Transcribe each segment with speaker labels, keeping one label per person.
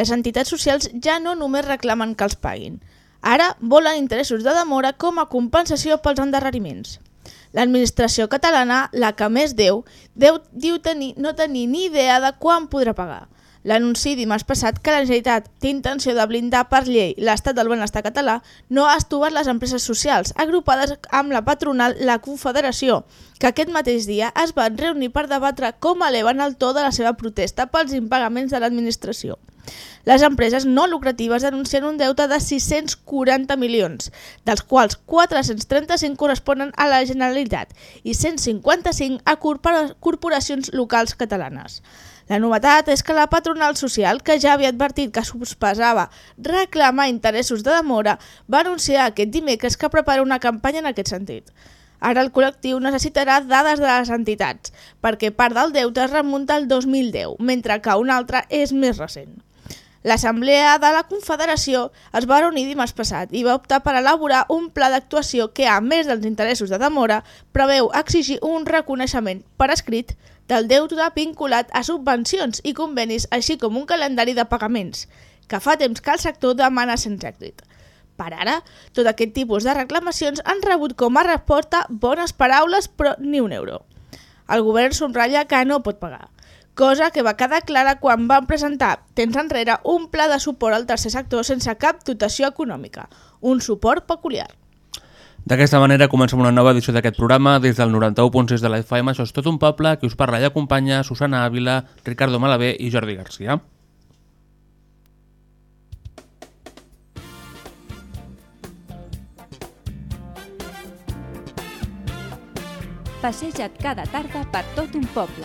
Speaker 1: Les entitats socials ja no només reclamen que els paguin. Ara volen interessos de demora com a compensació pels endarreriments. L'administració catalana, la que més deu, deu diu tenir, no tenir ni idea de quan podrà pagar. L'anunci dimarts passat que la Generalitat té intenció de blindar per llei l'estat del benestar català no ha estovat les empreses socials, agrupades amb la patronal La Confederació, que aquest mateix dia es van reunir per debatre com eleven el to de la seva protesta pels impagaments de l'administració. Les empreses no lucratives denuncien un deute de 640 milions, dels quals 435 corresponen a la Generalitat i 155 a corpora- corporacions locals catalanes. La novetat és que la patronal social, que ja havia advertit que sospesava reclamar interessos de demora, va anunciar aquest dimecres que prepara una campanya en aquest sentit. Ara el col·lectiu necessitarà dades de les entitats, perquè part del deute es remunta al 2010, mentre que un altre és més recent. L'Assemblea de la Confederació es va reunir dimarts passat i va optar per elaborar un pla d'actuació que, a més dels interessos de demora, preveu exigir un reconeixement per escrit del deute vinculat a subvencions i convenis, així com un calendari de pagaments, que fa temps que el sector demana sense èxit. Per ara, tot aquest tipus de reclamacions han rebut com a resposta bones paraules però ni un euro. El govern subratlla que no pot pagar, cosa que va quedar clara quan van presentar temps enrere un pla de suport al tercer sector sense cap dotació econòmica, un suport peculiar.
Speaker 2: D'aquesta manera comencem una nova edició d'aquest programa des del 91.6 de la FM. Això és tot un poble, que us parla i acompanya Susana Ávila, Ricardo Malavé i Jordi Garcia.
Speaker 3: Passeja't cada tarda per tot un poble,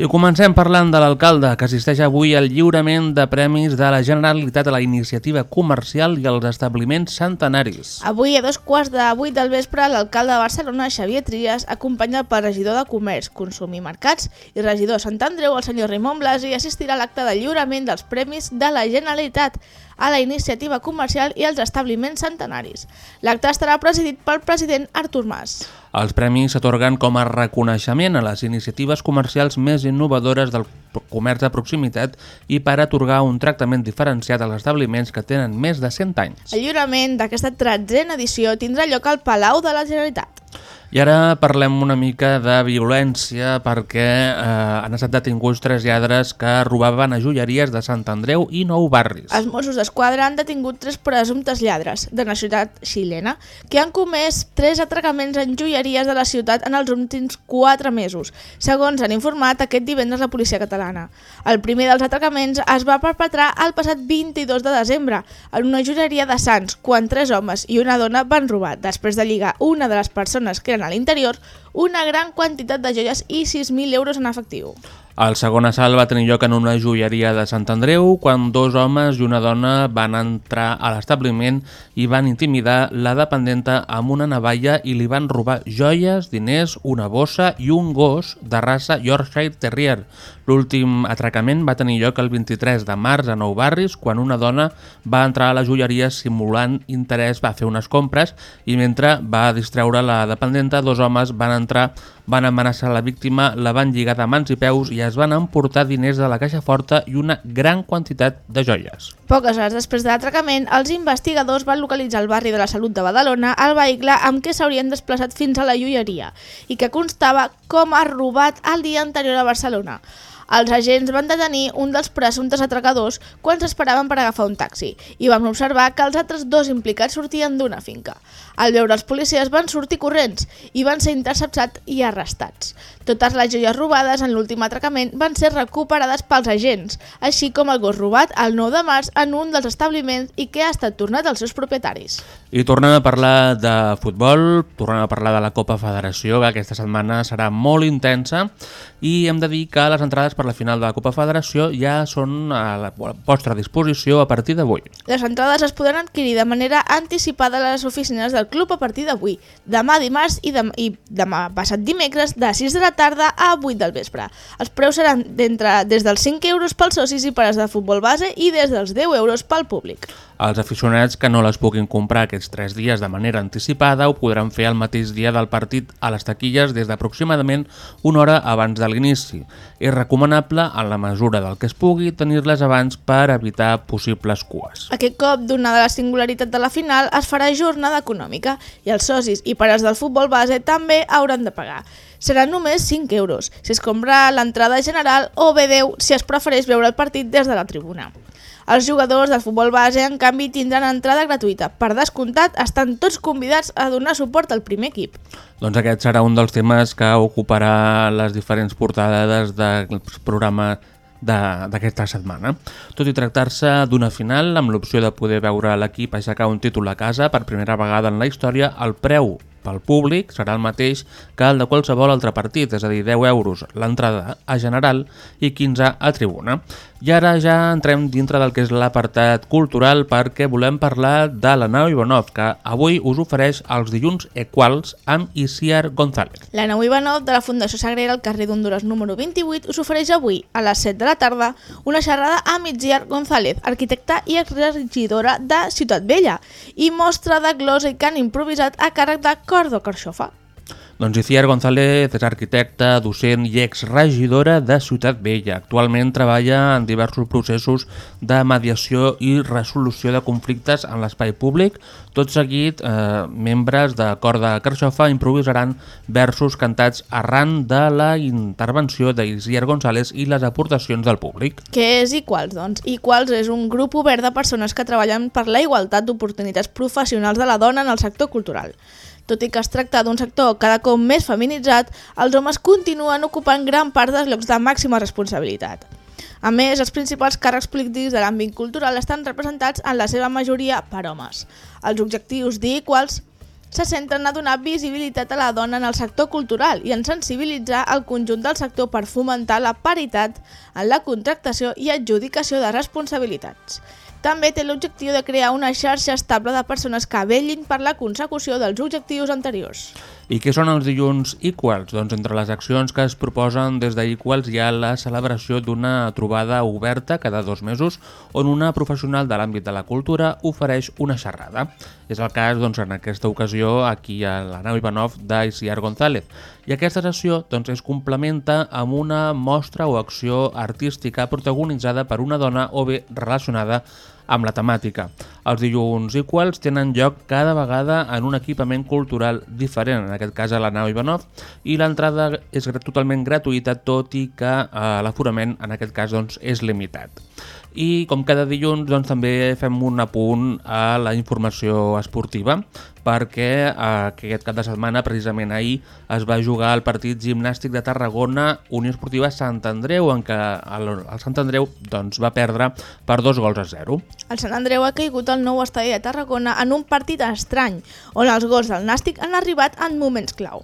Speaker 2: I comencem parlant de l'alcalde, que assisteix avui al lliurament de premis de la Generalitat a la iniciativa comercial i als establiments centenaris.
Speaker 1: Avui, a dos quarts de vuit del vespre, l'alcalde de Barcelona, Xavier Trias, acompanyat pel regidor de Comerç, Consum i Mercats i regidor Sant Andreu, el senyor Raimon Blasi, assistirà a l'acte de lliurament dels premis de la Generalitat a la iniciativa comercial i als establiments centenaris. L'acte estarà presidit pel president Artur Mas.
Speaker 2: Els premis s'atorguen com a reconeixement a les iniciatives comercials més innovadores del comerç de proximitat i per atorgar un tractament diferenciat als establiments que tenen més de 100 anys.
Speaker 1: El lliurament d'aquesta tretzena edició tindrà lloc al Palau de la Generalitat.
Speaker 2: I ara parlem una mica de violència perquè eh, han estat detinguts tres lladres que robaven a joieries de Sant Andreu i Nou Barris.
Speaker 1: Els Mossos d'Esquadra han detingut tres presumptes lladres de nacionalitat xilena que han comès tres atracaments en joieries de la ciutat en els últims quatre mesos, segons han informat aquest divendres la policia catalana. El primer dels atracaments es va perpetrar el passat 22 de desembre en una joieria de Sants, quan tres homes i una dona van robar, després de lligar una de les persones que eren a l'interior, una gran quantitat de joies i 6.000 euros en efectiu.
Speaker 2: El segon assalt va tenir lloc en una joieria de Sant Andreu quan dos homes i una dona van entrar a l'establiment i van intimidar la dependenta amb una navalla i li van robar joies, diners, una bossa i un gos de raça Yorkshire Terrier. L'últim atracament va tenir lloc el 23 de març a Nou Barris quan una dona va entrar a la joieria simulant interès, va fer unes compres i mentre va distreure la dependenta, dos homes van entrar, van amenaçar la víctima, la van lligar de mans i peus i es van emportar diners de la caixa forta i una gran quantitat de joies.
Speaker 1: Poques hores després de l'atracament, els investigadors van localitzar al barri de la Salut de Badalona el vehicle amb què s'haurien desplaçat fins a la joieria i que constava com a robat el dia anterior a Barcelona. Els agents van detenir un dels presumptes atracadors quan s'esperaven per agafar un taxi i van observar que els altres dos implicats sortien d'una finca. Al veure els policies van sortir corrents i van ser interceptats i arrestats. Totes les joies robades en l'últim atracament van ser recuperades pels agents, així com el gos robat el 9 de març en un dels establiments i que ha estat tornat als seus propietaris.
Speaker 2: I tornem a parlar de futbol, tornem a parlar de la Copa Federació, que aquesta setmana serà molt intensa, i hem de dir que les entrades per la final de la Copa Federació ja són a la vostra disposició a partir d'avui.
Speaker 1: Les entrades es podran adquirir de manera anticipada a les oficines del club a partir d'avui, demà dimarts i, dem i demà passat dimecres de 6 de la tarda a 8 del vespre. Els preus seran des dels 5 euros pels socis i pares de futbol base i des dels 10 euros pel públic.
Speaker 2: Els aficionats que no les puguin comprar aquests 3 dies de manera anticipada ho podran fer el mateix dia del partit a les taquilles des d'aproximadament una hora abans de l'inici. És recomanable, en la mesura del que es pugui, tenir-les abans per evitar possibles cues.
Speaker 1: Aquest cop, donada la singularitat de la final, es farà jornada econòmica i els socis i pares del futbol base també hauran de pagar. Seran només 5 euros si es compra l'entrada general o bé 10 si es prefereix veure el partit des de la tribuna. Els jugadors del futbol base, en canvi, tindran entrada gratuïta. Per descomptat, estan tots convidats a donar suport al primer equip.
Speaker 2: Doncs aquest serà un dels temes que ocuparà les diferents portades del programa de- d'aquesta setmana. Tot i tractar-se d'una final, amb l'opció de poder veure l'equip aixecar un títol a casa per primera vegada en la història, el preu pel públic serà el mateix que el de qualsevol altre partit, és a dir, 10 euros l'entrada a general i 15 a tribuna. I ara ja entrem dintre del que és l'apartat cultural perquè volem parlar de la nau Ivanov, que avui us ofereix els dilluns equals amb Isiar González.
Speaker 1: La nau Ivanov de la Fundació Sagrera al carrer d'Honduras número 28 us ofereix avui, a les 7 de la tarda, una xerrada amb Itziar González, arquitecta i exregidora de Ciutat Vella, i mostra de glosa i cant improvisat a càrrec de Cordo Carxofa.
Speaker 2: Doncs Iciar González és arquitecta, docent i exregidora de Ciutat Vella. Actualment treballa en diversos processos de mediació i resolució de conflictes en l'espai públic. Tot seguit, eh, membres de Cor de Carxofa improvisaran versos cantats arran de la intervenció d'Isiar González i les aportacions del públic.
Speaker 1: Què és Equals, doncs? Equals és un grup obert de persones que treballen per la igualtat d'oportunitats professionals de la dona en el sector cultural. Tot i que es tracta d'un sector cada cop més feminitzat, els homes continuen ocupant gran part dels llocs de màxima responsabilitat. A més, els principals càrrecs polítics de l'àmbit cultural estan representats en la seva majoria per homes. Els objectius d'Equals se centren a donar visibilitat a la dona en el sector cultural i en sensibilitzar el conjunt del sector per fomentar la paritat en la contractació i adjudicació de responsabilitats. També té l'objectiu de crear una xarxa estable de persones que vellin per la consecució dels objectius anteriors.
Speaker 2: I què són els dilluns Equals? Doncs entre les accions que es proposen des d'Equals hi ha la celebració d'una trobada oberta cada dos mesos on una professional de l'àmbit de la cultura ofereix una xerrada. És el cas doncs, en aquesta ocasió aquí a la nau Ivanov d'Isiar González. I aquesta sessió doncs, es complementa amb una mostra o acció artística protagonitzada per una dona o bé relacionada amb la temàtica. Els dilluns Equals tenen lloc cada vegada en un equipament cultural diferent, en aquest cas a la nau Ivanov, i l'entrada és totalment gratuïta, tot i que eh, l'aforament en aquest cas doncs, és limitat. I com cada dilluns doncs, també fem un apunt a la informació esportiva perquè eh, aquest cap de setmana, precisament ahir, es va jugar el partit gimnàstic de Tarragona Unió Esportiva Sant Andreu, en què el, el Sant Andreu doncs, va perdre per dos gols a zero.
Speaker 1: El Sant Andreu ha caigut al nou estadi de Tarragona en un partit estrany, on els gols del Nàstic han arribat en moments clau.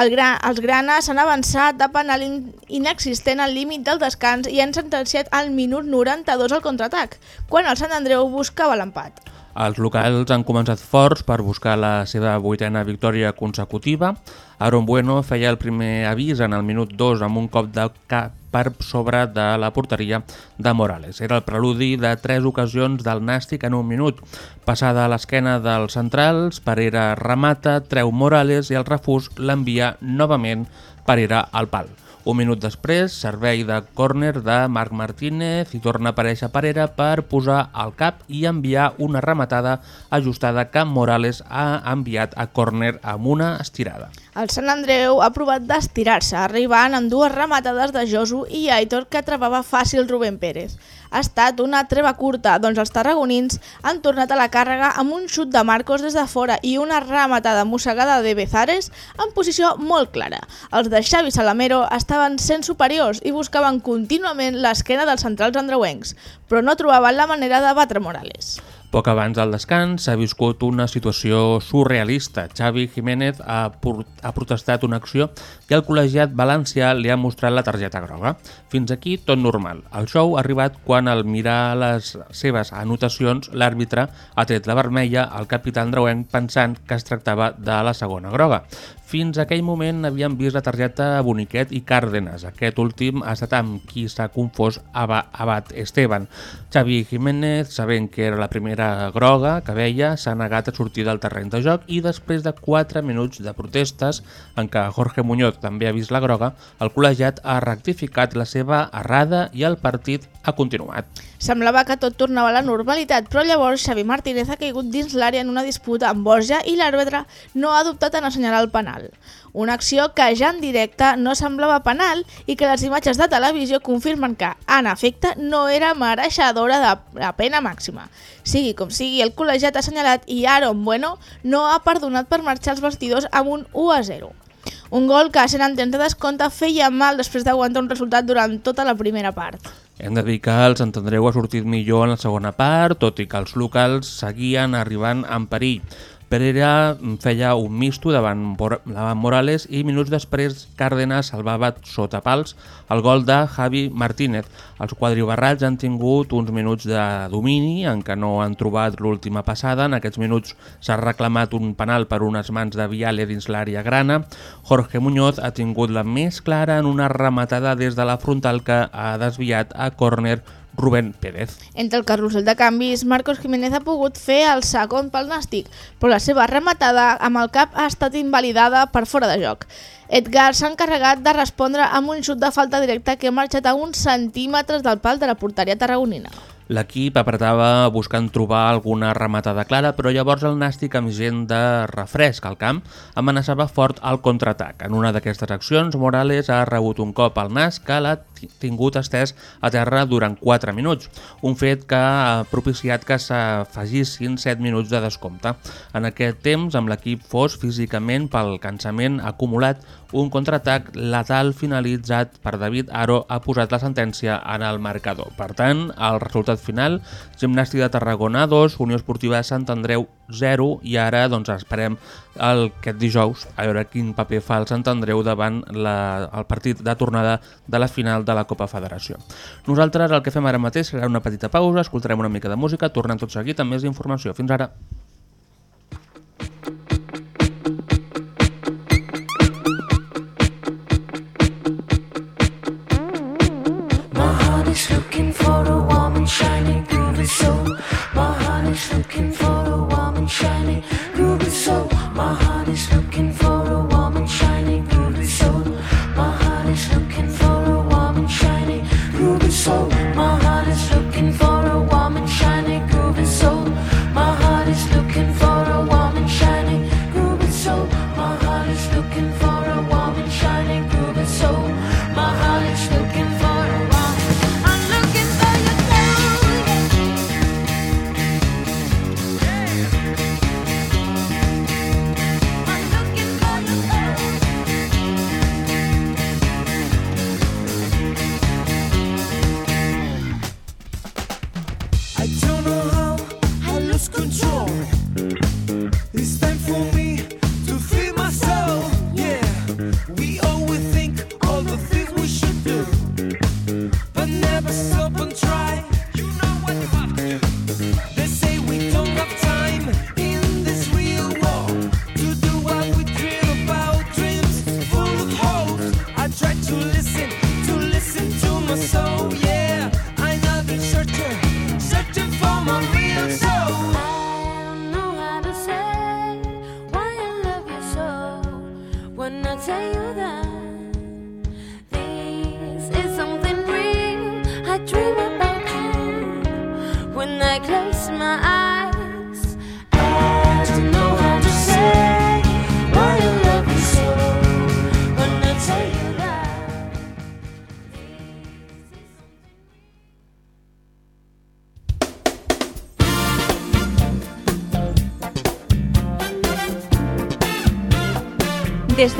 Speaker 1: El gra, els granes han avançat de penal in, inexistent al límit del descans i han sentenciat al minut 92 al contraatac, quan el Sant Andreu buscava l'empat.
Speaker 2: Els locals han començat forts per buscar la seva vuitena victòria consecutiva. Aaron Bueno feia el primer avís en el minut 2 amb un cop de cap per sobre de la porteria de Morales. Era el preludi de tres ocasions del Nàstic en un minut. Passada a l'esquena dels centrals, Parera remata, treu Morales i el refús l'envia novament Parera al pal. Un minut després, servei de córner de Marc Martínez i torna a aparèixer Parera per posar al cap i enviar una rematada ajustada que Morales ha enviat a córner amb una estirada.
Speaker 1: El Sant Andreu ha provat d'estirar-se, arribant amb dues rematades de Josu i Aitor que trobava fàcil Rubén Pérez. Ha estat una treva curta, doncs els tarragonins han tornat a la càrrega amb un xut de Marcos des de fora i una rematada mossegada de Bezares en posició molt clara. Els de Xavi Salamero estaven sent superiors i buscaven contínuament l'esquena dels centrals andreuencs, però no trobaven la manera de batre Morales.
Speaker 2: Poc abans del descans s'ha viscut una situació surrealista. Xavi Jiménez ha, ha protestat una acció i el col·legiat valencià li ha mostrat la targeta groga. Fins aquí tot normal. El show ha arribat quan al mirar les seves anotacions l'àrbitre ha tret la vermella al capità andreuenc pensant que es tractava de la segona groga. Fins a aquell moment havien vist la targeta Boniquet i Cárdenas. Aquest últim ha estat amb qui s'ha confós Aba- Abad Esteban. Xavi Jiménez, sabent que era la primera groga que veia, s'ha negat a sortir del terreny de joc i després de 4 minuts de protestes en què Jorge Muñoz també ha vist la groga, el col·legiat ha rectificat la seva errada i el partit ha continuat.
Speaker 1: Semblava que tot tornava a la normalitat, però llavors Xavi Martínez ha caigut dins l'àrea en una disputa amb Borja i l'àrbitre no ha dubtat en assenyalar el penal. Una acció que ja en directe no semblava penal i que les imatges de televisió confirmen que, en efecte, no era mereixedora de la pena màxima. Sigui com sigui, el col·legiat ha assenyalat i Aaron Bueno no ha perdonat per marxar als vestidors amb un 1 a 0. Un gol que, sent en temps de descompte, feia mal després d'aguantar un resultat durant tota la primera part.
Speaker 2: Hem de dir que el Sant Andreu ha sortit millor en la segona part, tot i que els locals seguien arribant en perill. Pereira feia un misto davant, davant Morales i minuts després Cárdenas salvava sota pals el gol de Javi Martínez. Els quadribarrats han tingut uns minuts de domini en què no han trobat l'última passada. En aquests minuts s'ha reclamat un penal per unes mans de Viale dins l'àrea grana. Jorge Muñoz ha tingut la més clara en una rematada des de la frontal que ha desviat a córner Rubén Pérez.
Speaker 1: Entre el carrusel de canvis, Marcos Jiménez ha pogut fer el segon pel Nàstic, però la seva rematada amb el cap ha estat invalidada per fora de joc. Edgar s'ha encarregat de respondre amb un xut de falta directa que ha marxat a uns centímetres del pal de la porteria tarragonina.
Speaker 2: L'equip apretava buscant trobar alguna rematada clara, però llavors el Nàstic, amb gent de refresc al camp, amenaçava fort el contraatac. En una d'aquestes accions, Morales ha rebut un cop al nas que l'ha tingut estès a terra durant 4 minuts, un fet que ha propiciat que s'afegissin 7 minuts de descompte. En aquest temps, amb l'equip fos físicament pel cansament acumulat, un contraatac letal finalitzat per David Aro ha posat la sentència en el marcador. Per tant, el resultat final, Gimnàstic de Tarragona 2, Unió Esportiva Sant Andreu 0 i ara doncs esperem el, aquest dijous a veure quin paper fa el Sant Andreu davant la, el partit de tornada de la final de la Copa Federació. Nosaltres el que fem ara mateix serà una petita pausa, escoltarem una mica de música, tornem tot seguit amb més informació. Fins ara.
Speaker 4: Looking for a warm and shiny groovy soul. My heart is looking for a shiny groovy soul. My heart is looking for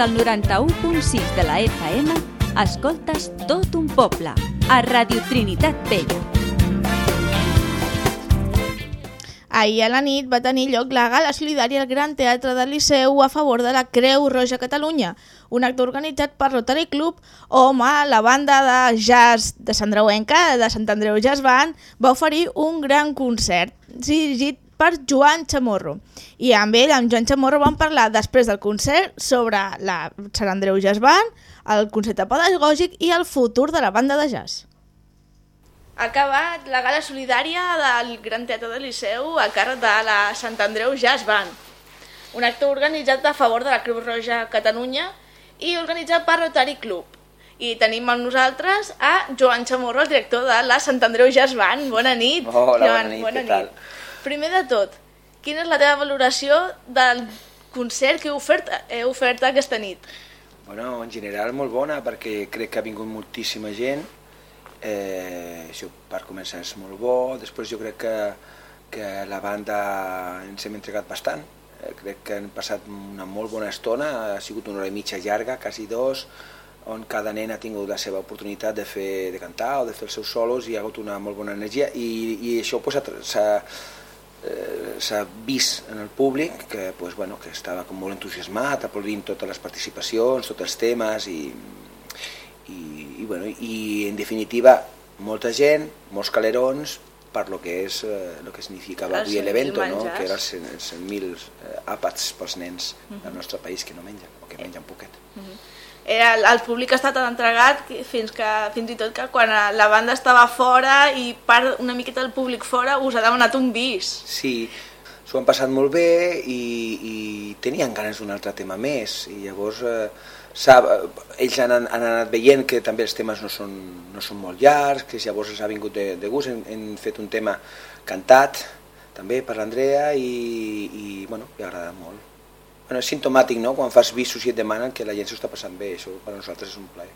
Speaker 3: del 91.6 de la FM, escoltes tot un poble, a Radio Trinitat Vella.
Speaker 1: Ahir a la nit va tenir lloc la gala solidària al Gran Teatre del Liceu a favor de la Creu Roja Catalunya, un acte organitzat per Rotary Club on la banda de jazz de Sant Dreuenca, de Sant Andreu Jazz Band, va oferir un gran concert dirigit per Joan Chamorro. I amb ell, amb Joan Chamorro, vam parlar després del concert sobre la Sant Andreu Jazz Band, el concepte pedagògic i el futur de la banda de jazz. Ha acabat la gala solidària del Gran Teatre del Liceu a càrrec de la Sant Andreu Jazz Band, un acte organitzat a favor de la Creu Roja Catalunya i organitzat per Rotary Club. I tenim amb nosaltres a Joan Chamorro, el director de la Sant Andreu Jazz Band. Bona nit.
Speaker 5: Hola,
Speaker 1: Joan,
Speaker 5: bona nit,
Speaker 1: bona
Speaker 5: què tal?
Speaker 1: Primer de tot, quina és la teva valoració del concert que heu ofert, heu ofert aquesta nit?
Speaker 5: Bueno, en general molt bona perquè crec que ha vingut moltíssima gent. Eh, això per començar és molt bo. Després jo crec que, que la banda ens hem entregat bastant. Eh, crec que han passat una molt bona estona, ha sigut una hora i mitja llarga, quasi dos, on cada nen ha tingut la seva oportunitat de, fer, de cantar o de fer els seus solos i ha hagut una molt bona energia i, i això pues, ha- s'ha eh, s'ha vist en el públic que, pues, bueno, que estava com molt entusiasmat, aplaudint totes les participacions, tots els temes i, i, i, bueno, i en definitiva molta gent, molts calerons per lo que és eh, lo que significava
Speaker 1: Els
Speaker 5: avui
Speaker 1: 100.000
Speaker 5: l'evento, no? que 100 els 100.000 eh, àpats pels nens del nostre país que no mengen o que mengen poquet.
Speaker 1: Era, el, el públic està tan entregat fins, que, fins i tot que quan la banda estava fora i part una miqueta del públic fora us ha demanat un bis.
Speaker 5: Sí, s'ho han passat molt bé i, i tenien ganes d'un altre tema més i llavors eh, sap, eh, ells han, han anat veient que també els temes no són, no són molt llargs, que llavors els ha vingut de, de gust, hem, hem fet un tema cantat també per l'Andrea i, i bueno, li ha agradat molt. Bueno, és sintomàtic, no?, quan fas visos i et demanen que la gent s'ho està passant bé, això per nosaltres és un plaer.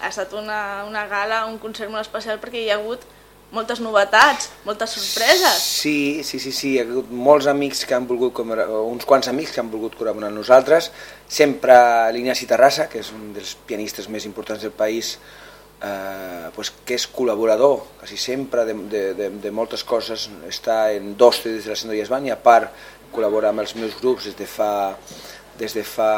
Speaker 1: Ha estat una, una gala, un concert molt especial perquè hi ha hagut moltes novetats, moltes sorpreses.
Speaker 5: Sí, sí, sí, sí, hi ha hagut molts amics que han volgut, o uns quants amics que han volgut col·laborar amb nosaltres, sempre l'Ignasi Terrassa, que és un dels pianistes més importants del país, eh, pues, que és col·laborador quasi sempre de, de, de, de moltes coses, està en dos des de la Sendo i a part col·labora amb els meus grups des de fa des de fa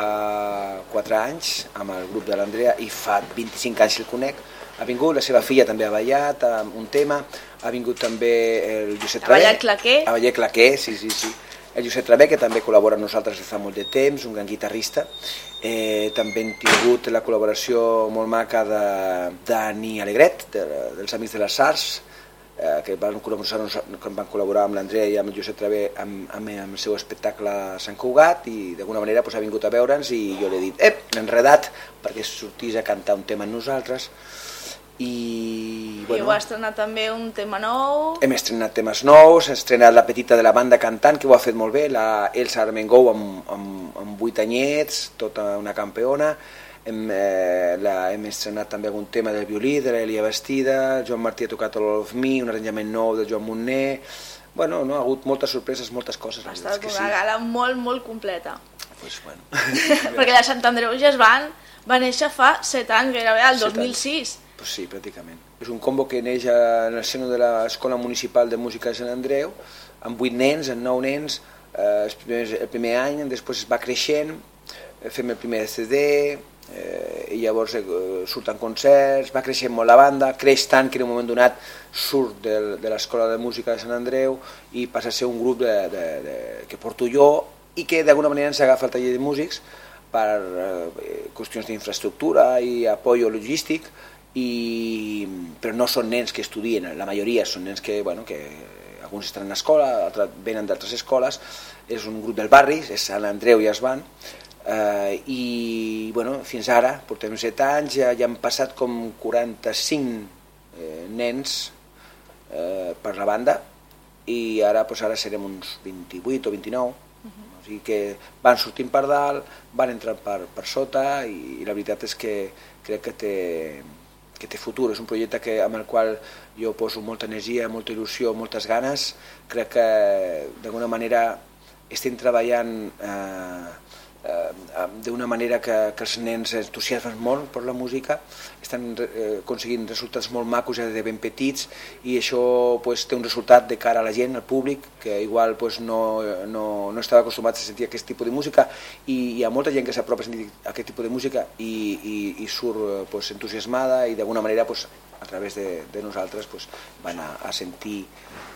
Speaker 5: 4 anys amb el grup de l'Andrea i fa 25 anys que el conec. Ha vingut, la seva filla també ha ballat amb un tema, ha vingut també el Josep
Speaker 1: Ha
Speaker 5: Travé.
Speaker 1: ballat claqué.
Speaker 5: ha ballat claqué, sí, sí, sí. El Josep Travé, que també col·labora amb nosaltres des de fa molt de temps, un gran guitarrista. Eh, també hem tingut la col·laboració molt maca de Dani Alegret, de, dels Amics de les Arts eh, que van col·laborar, que van col·laborar amb l'Andrea i amb el Josep Travé amb, amb, amb el seu espectacle a Sant Cugat i d'alguna manera pues, ha vingut a veure'ns i jo li he dit, ep, enredat perquè sortís a cantar un tema amb nosaltres i
Speaker 1: I
Speaker 5: bueno,
Speaker 1: heu estrenat també un tema nou.
Speaker 5: hem estrenat temes nous, hem estrenat la petita de la banda cantant, que ho ha fet molt bé, la Elsa Armengou amb, amb, amb 8 anyets, tota una campeona, hem, eh, la, hem estrenat també algun tema del violí, de l'Elia Bastida, Joan Martí ha tocat All of Me, un arranjament nou de Joan Montner, bueno, no, ha hagut moltes sorpreses, moltes coses,
Speaker 1: Ha estat una
Speaker 5: sí.
Speaker 1: gala molt, molt completa.
Speaker 5: Pues, bueno.
Speaker 1: perquè la Sant Andreu Jazz Band va néixer fa 7 anys, gairebé, el
Speaker 5: Set anys.
Speaker 1: 2006.
Speaker 5: Pues sí, pràcticament. És un combo que neix en el seno de l'Escola Municipal de Música de Sant Andreu, amb vuit nens, amb nou nens, eh, els primers, el primer any, després es va creixent, eh, fem el primer CD, eh, i llavors eh, surten concerts, va creixent molt la banda, creix tant que en un moment donat surt de, de l'Escola de Música de Sant Andreu i passa a ser un grup de, de, de, que porto jo i que d'alguna manera ens agafa el taller de músics per eh, qüestions d'infraestructura i apoyo logístic, i, però no són nens que estudien, la majoria són nens que, bueno, que alguns estan en escola, altres venen d'altres escoles, és un grup del barri, és Sant Andreu i es van, eh, i bueno, fins ara, portem 7 anys, ja, ja han passat com 45 eh, nens eh, per la banda, i ara, doncs, ara serem uns 28 o 29, o sigui que van sortint per dalt, van entrant per, per sota i, i la veritat és que crec que té, que té futur. És un projecte que, amb el qual jo poso molta energia, molta il·lusió, moltes ganes. Crec que d'alguna manera estem treballant eh, eh, d'una manera que, que els nens entusiasmen molt per la música, estan eh, aconseguint resultats molt macos ja de ben petits i això pues, té un resultat de cara a la gent, al públic, que igual pues, no, no, no estava acostumat a sentir aquest tipus de música i hi ha molta gent que s'apropa a sentir aquest tipus de música i, i, i surt eh, pues, entusiasmada i d'alguna manera pues, a través de, de nosaltres pues, van a, a sentir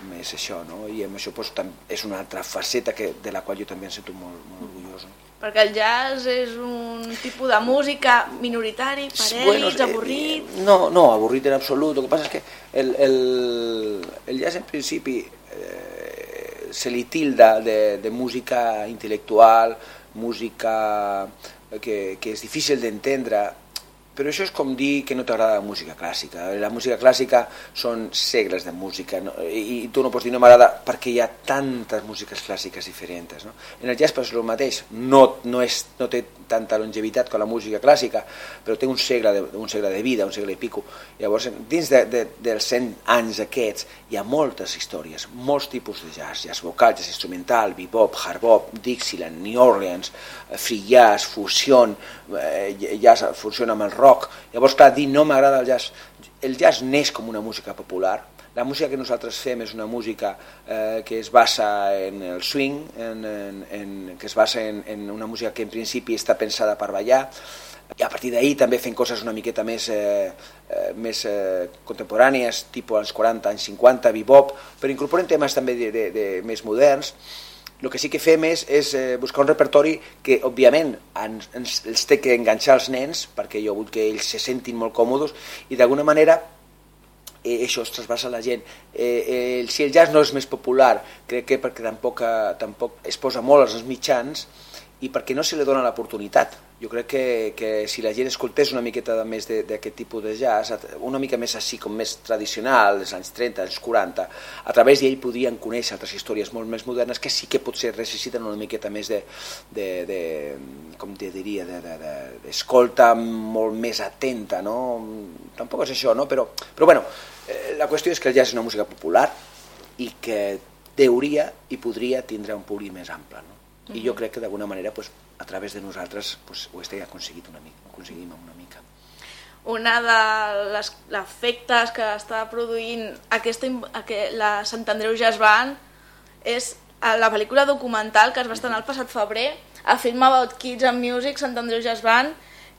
Speaker 5: més això, no? i amb això pues, és una altra faceta que, de la qual jo també em sento molt, molt orgullós. No?
Speaker 1: Perquè el jazz és un tipus de música minoritari, per ells,
Speaker 5: eh,
Speaker 1: avorrit...
Speaker 5: eh, No, no, avorrit en absolut. El que passa és que el, el, el jazz en principi eh, se li tilda de, de música intel·lectual, música que, que és difícil d'entendre, però això és com dir que no t'agrada la música clàssica. La música clàssica són segles de música no? I, i tu no pots dir no m'agrada perquè hi ha tantes músiques clàssiques diferents. No? En el jazz és el mateix, no, no, és, no té tanta longevitat com la música clàssica, però té un segle de, un segle de vida, un segle i pico. Llavors, dins de, de, dels 100 anys aquests hi ha moltes històries, molts tipus de jazz, jazz vocal, jazz instrumental, bebop, hard bop, Dixieland, New Orleans, eh, free jazz, fusion, eh, jazz funciona amb el rock. Llavors, clar, dir no m'agrada el jazz. El jazz neix com una música popular, la música que nosaltres fem és una música eh, que es basa en el swing, en, en, en, que es basa en, en una música que en principi està pensada per ballar, i a partir d'ahir també fent coses una miqueta més, eh, eh, més eh, contemporànies, tipus als 40 anys 50, bebop, però incorporen temes també de, de, de més moderns, el que sí que fem és, és eh, buscar un repertori que, òbviament, ens, ens, els té que enganxar els nens, perquè jo vull que ells se sentin molt còmodes, i d'alguna manera eh, això es trasbassa la gent. Eh, eh, si el jazz no és més popular, crec que perquè tampoc, eh, tampoc es posa molt als mitjans i perquè no se li dona l'oportunitat. Jo crec que, que si la gent escoltés una miqueta de més d'aquest tipus de jazz, una mica més així, com més tradicional, dels anys 30, anys 40, a través d'ell podrien conèixer altres històries molt més modernes que sí que potser necessiten una miqueta més de, de, de com te diria, d'escolta de, de, molt més atenta, no? Tampoc és això, no? Però, però bueno, la qüestió és que el jazz és una música popular i que deuria i podria tindre un públic més ample, no? I jo crec que d'alguna manera pues, a través de nosaltres pues, ho estem aconseguit una mica, aconseguim una mica.
Speaker 1: Una de les efectes que està produint aquesta, aquest, la Sant Andreu Jazz Band és a la pel·lícula documental que es va estrenar el passat febrer, a Film About Kids and Music, Sant Andreu Jazz Band,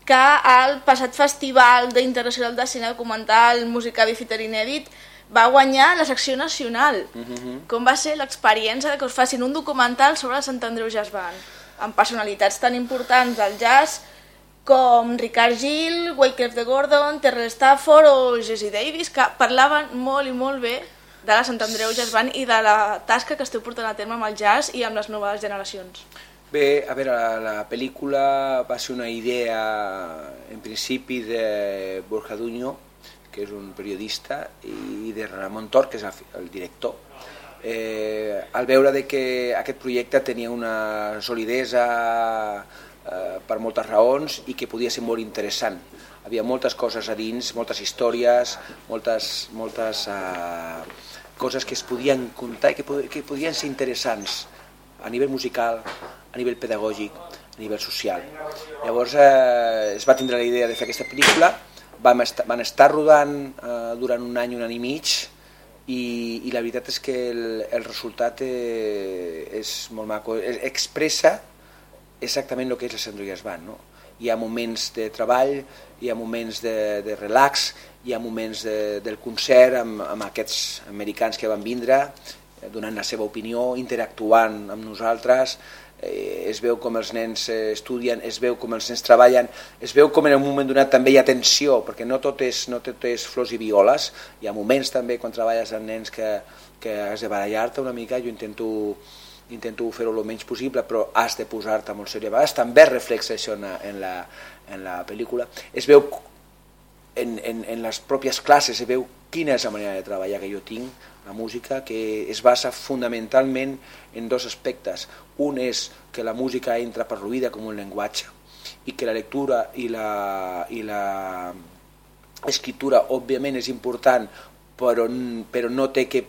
Speaker 1: que al passat Festival d'Internacional de Cine Documental Música Bifiter Inèdit va guanyar la secció nacional.
Speaker 5: Mm -hmm.
Speaker 1: Com va ser l'experiència de que us facin un documental sobre el Sant Andreu Jazz Band, amb personalitats tan importants del jazz com Ricard Gil, Wyclef de Gordon, Terrell Stafford o Jesse Davis, que parlaven molt i molt bé de la Sant Andreu Jazz Band i de la tasca que esteu portant a terme amb el jazz i amb les noves generacions.
Speaker 5: Bé, a veure, la, la pel·lícula va ser una idea en principi de Borja Duño, que és un periodista, i de Ramon Tor, que és el, director. Eh, al veure de que aquest projecte tenia una solidesa eh, per moltes raons i que podia ser molt interessant. Havia moltes coses a dins, moltes històries, moltes, moltes eh, coses que es podien contar i que, que podien ser interessants a nivell musical, a nivell pedagògic, a nivell social. Llavors eh, es va tindre la idea de fer aquesta pel·lícula, vam estar, van estar rodant eh, durant un any, un any i mig, i, i la veritat és que el, el resultat eh, és molt maco, expressa exactament el que és la Sandro Band, no? Hi ha moments de treball, hi ha moments de, de relax, hi ha moments de, del concert amb, amb aquests americans que van vindre, eh, donant la seva opinió, interactuant amb nosaltres, eh, es veu com els nens eh, estudien, es veu com els nens treballen, es veu com en un moment donat també hi ha tensió, perquè no tot és, no tot és flors i violes, hi ha moments també quan treballes amb nens que, que has de barallar-te una mica, jo intento intento fer-ho el menys possible, però has de posar-te molt seriós. A vegades també reflexa això en la, en la, en la pel·lícula. Es veu en, en, en les pròpies classes, es veu quina és la manera de treballar que jo tinc, la música, que es basa fundamentalment en dos aspectes. Un és que la música entra per l'oïda com un llenguatge i que la lectura i la, i la escriptura, òbviament, és important però, però no té que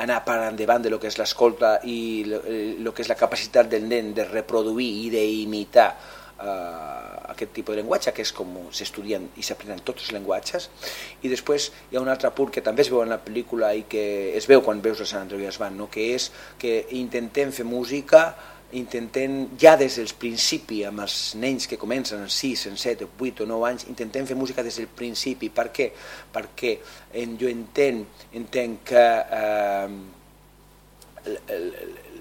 Speaker 5: anar per endavant de lo que és l'escolta i el que és la capacitat del nen de reproduir i d'imitar eh, aquest tipus de llenguatge, que és com s'estudien i s'aprenen tots els llenguatges, i després hi ha un altre punt que també es veu en la pel·lícula i que es veu quan veus a Sant Andreu i es van, no? que és que intentem fer música intentem, ja des del principi, amb els nens que comencen en 6, en 7, 8 o 9 anys, intentem fer música des del principi. Per què? Perquè en, jo entenc, entenc que eh, el, el,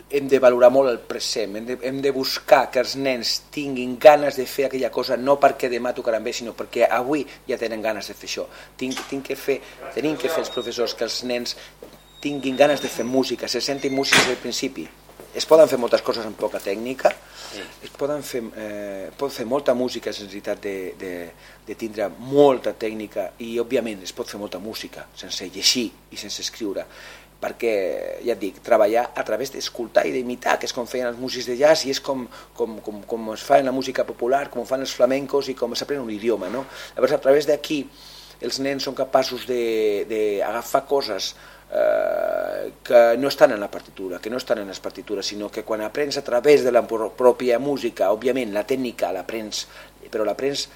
Speaker 5: hem de valorar molt el present, hem de, hem de buscar que els nens tinguin ganes de fer aquella cosa, no perquè demà tocaran bé, sinó perquè avui ja tenen ganes de fer això. Tinc, tinc que fer, tenim que fer els professors que els nens tinguin ganes de fer música, se sentin músics del principi. Es poden fer moltes coses amb poca tècnica, es poden fer, eh, pot fer molta música sense necessitat de, de, de tindre molta tècnica i òbviament es pot fer molta música sense llegir i sense escriure perquè, ja et dic, treballar a través d'escoltar i d'imitar, que és com feien els músics de jazz i és com, com, com, com es fa en la música popular, com fan els flamencos i com s'aprèn un idioma. No? Llavors, a través d'aquí, els nens són capaços d'agafar coses eh, que no estan en la partitura, que no estan en les partitures, sinó que quan aprens a través de la pròpia música, òbviament la tècnica l'aprens, però l'aprens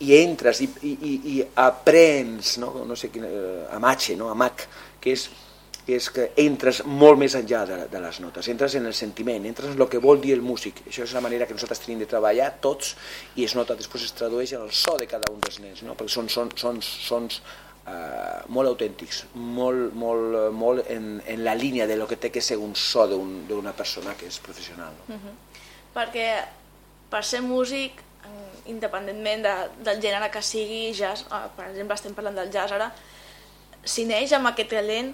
Speaker 5: i entres i, i, i, aprens, no, no sé quin, eh, amache, no, amac, que és, que és que entres molt més enllà de, de les notes, entres en el sentiment, entres en el que vol dir el músic. Això és la manera que nosaltres tenim de treballar tots i es nota, després es tradueix en el so de cada un dels nens, no? perquè són, són, són sons eh, molt autèntics, molt, molt, molt en, en la línia de lo que té que ser un so d'un- d'una persona que és professional. No?
Speaker 1: perquè per ser músic, independentment de, del gènere que sigui jazz, eh, per exemple estem parlant del jazz ara, si neix amb aquest talent,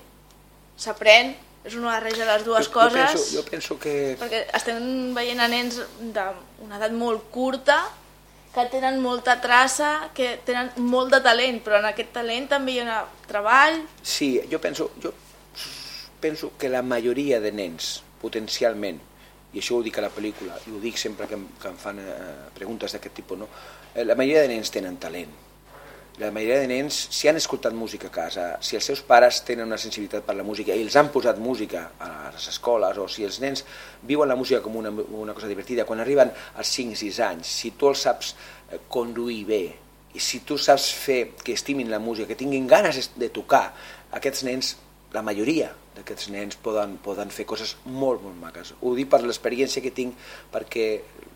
Speaker 1: s'aprèn, és una barreja de les dues
Speaker 5: jo,
Speaker 1: coses,
Speaker 5: Jo penso, jo penso que
Speaker 1: perquè estem veient a nens d'una edat molt curta que tenen molta traça, que tenen molt de talent, però en aquest talent també hi ha treball,
Speaker 5: Sí, jo penso, jo penso que la majoria de nens, potencialment, i això ho dic a la pel·lícula, i ho dic sempre que em, que em fan eh, preguntes d'aquest tipus, no? Eh, la majoria de nens tenen talent. La majoria de nens, si han escoltat música a casa, si els seus pares tenen una sensibilitat per la música i els han posat música a les escoles, o si els nens viuen la música com una, una cosa divertida, quan arriben als 5-6 anys, si tu els saps eh, conduir bé, i si tu saps fer que estimin la música, que tinguin ganes de tocar, aquests nens, la majoria d'aquests nens poden, poden fer coses molt, molt maques. Ho dic per l'experiència que tinc, perquè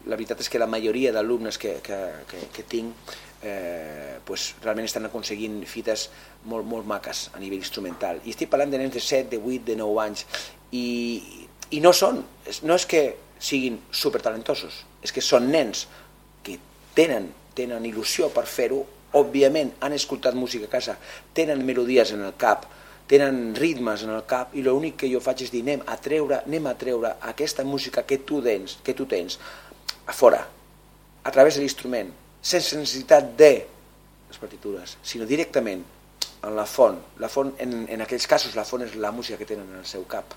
Speaker 5: la veritat és que la majoria d'alumnes que, que, que, que tinc eh, pues, realment estan aconseguint fites molt, molt maques a nivell instrumental. I estic parlant de nens de 7, de 8, de 9 anys, i, i no són, no és que siguin supertalentosos, és que són nens que tenen, tenen il·lusió per fer-ho, òbviament han escoltat música a casa, tenen melodies en el cap, tenen ritmes en el cap i l'únic que jo faig és dir anem a treure, anem a treure aquesta música que tu tens, que tu tens a fora, a través de l'instrument, sense necessitat de les partitures, sinó directament en la font. La font en, en aquells casos la font és la música que tenen en el seu cap.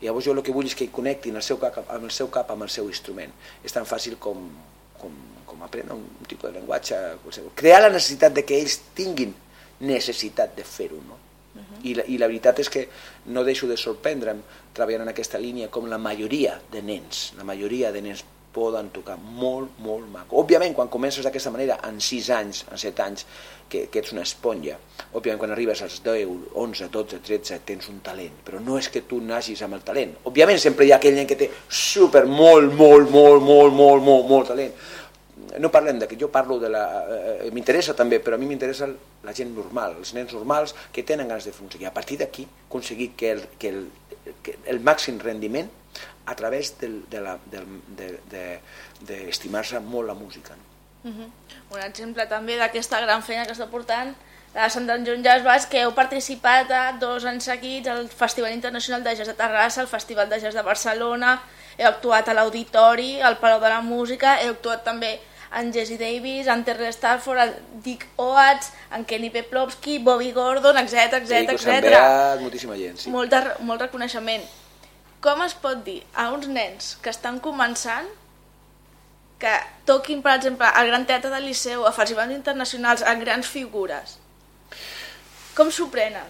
Speaker 5: I llavors jo el que vull és que hi connectin el seu cap, amb el seu cap amb el seu instrument. És tan fàcil com, com, com aprendre un, tipus de llenguatge. Crear la necessitat de que ells tinguin necessitat de fer-ho. No? I, la, I la veritat és que no deixo de sorprendre'm treballant en aquesta línia com la majoria de nens, la majoria de nens poden tocar molt, molt maco. Òbviament, quan comences d'aquesta manera, en 6 anys, en 7 anys, que, que ets una esponja, òbviament quan arribes als 10, 11, 12, 13, tens un talent, però no és que tu naixis amb el talent. Òbviament sempre hi ha aquell nen que té super, molt, molt, molt, molt, molt, molt, molt talent. No parlem de que jo parlo de la... Eh, m'interessa també, però a mi m'interessa la gent normal, els nens normals que tenen ganes de. I a partir d'aquí aconseguir que el, que el, que el màxim rendiment a través del, de del- de, de, d'estimar-se molt la música. No?
Speaker 1: Un exemple també d'aquesta gran feina que està portant la Sant Andreu Jazz Baix, que heu participat a dos anys seguits al Festival Internacional de Jazz de Terrassa, al Festival de Jazz de Barcelona, heu actuat a l'Auditori, al Palau de la Música, heu actuat també en Jesse Davis, en Terry Stafford, en Dick Oatts, en Kenny Peplowski, Bobby Gordon, etc etc etc.
Speaker 5: Moltíssima gent, sí.
Speaker 1: Molt, de, molt reconeixement. Com es pot dir a uns nens que estan començant que toquin, per exemple, al Gran Teatre del Liceu, a festivals internacionals, a grans figures? Com s'ho prenen?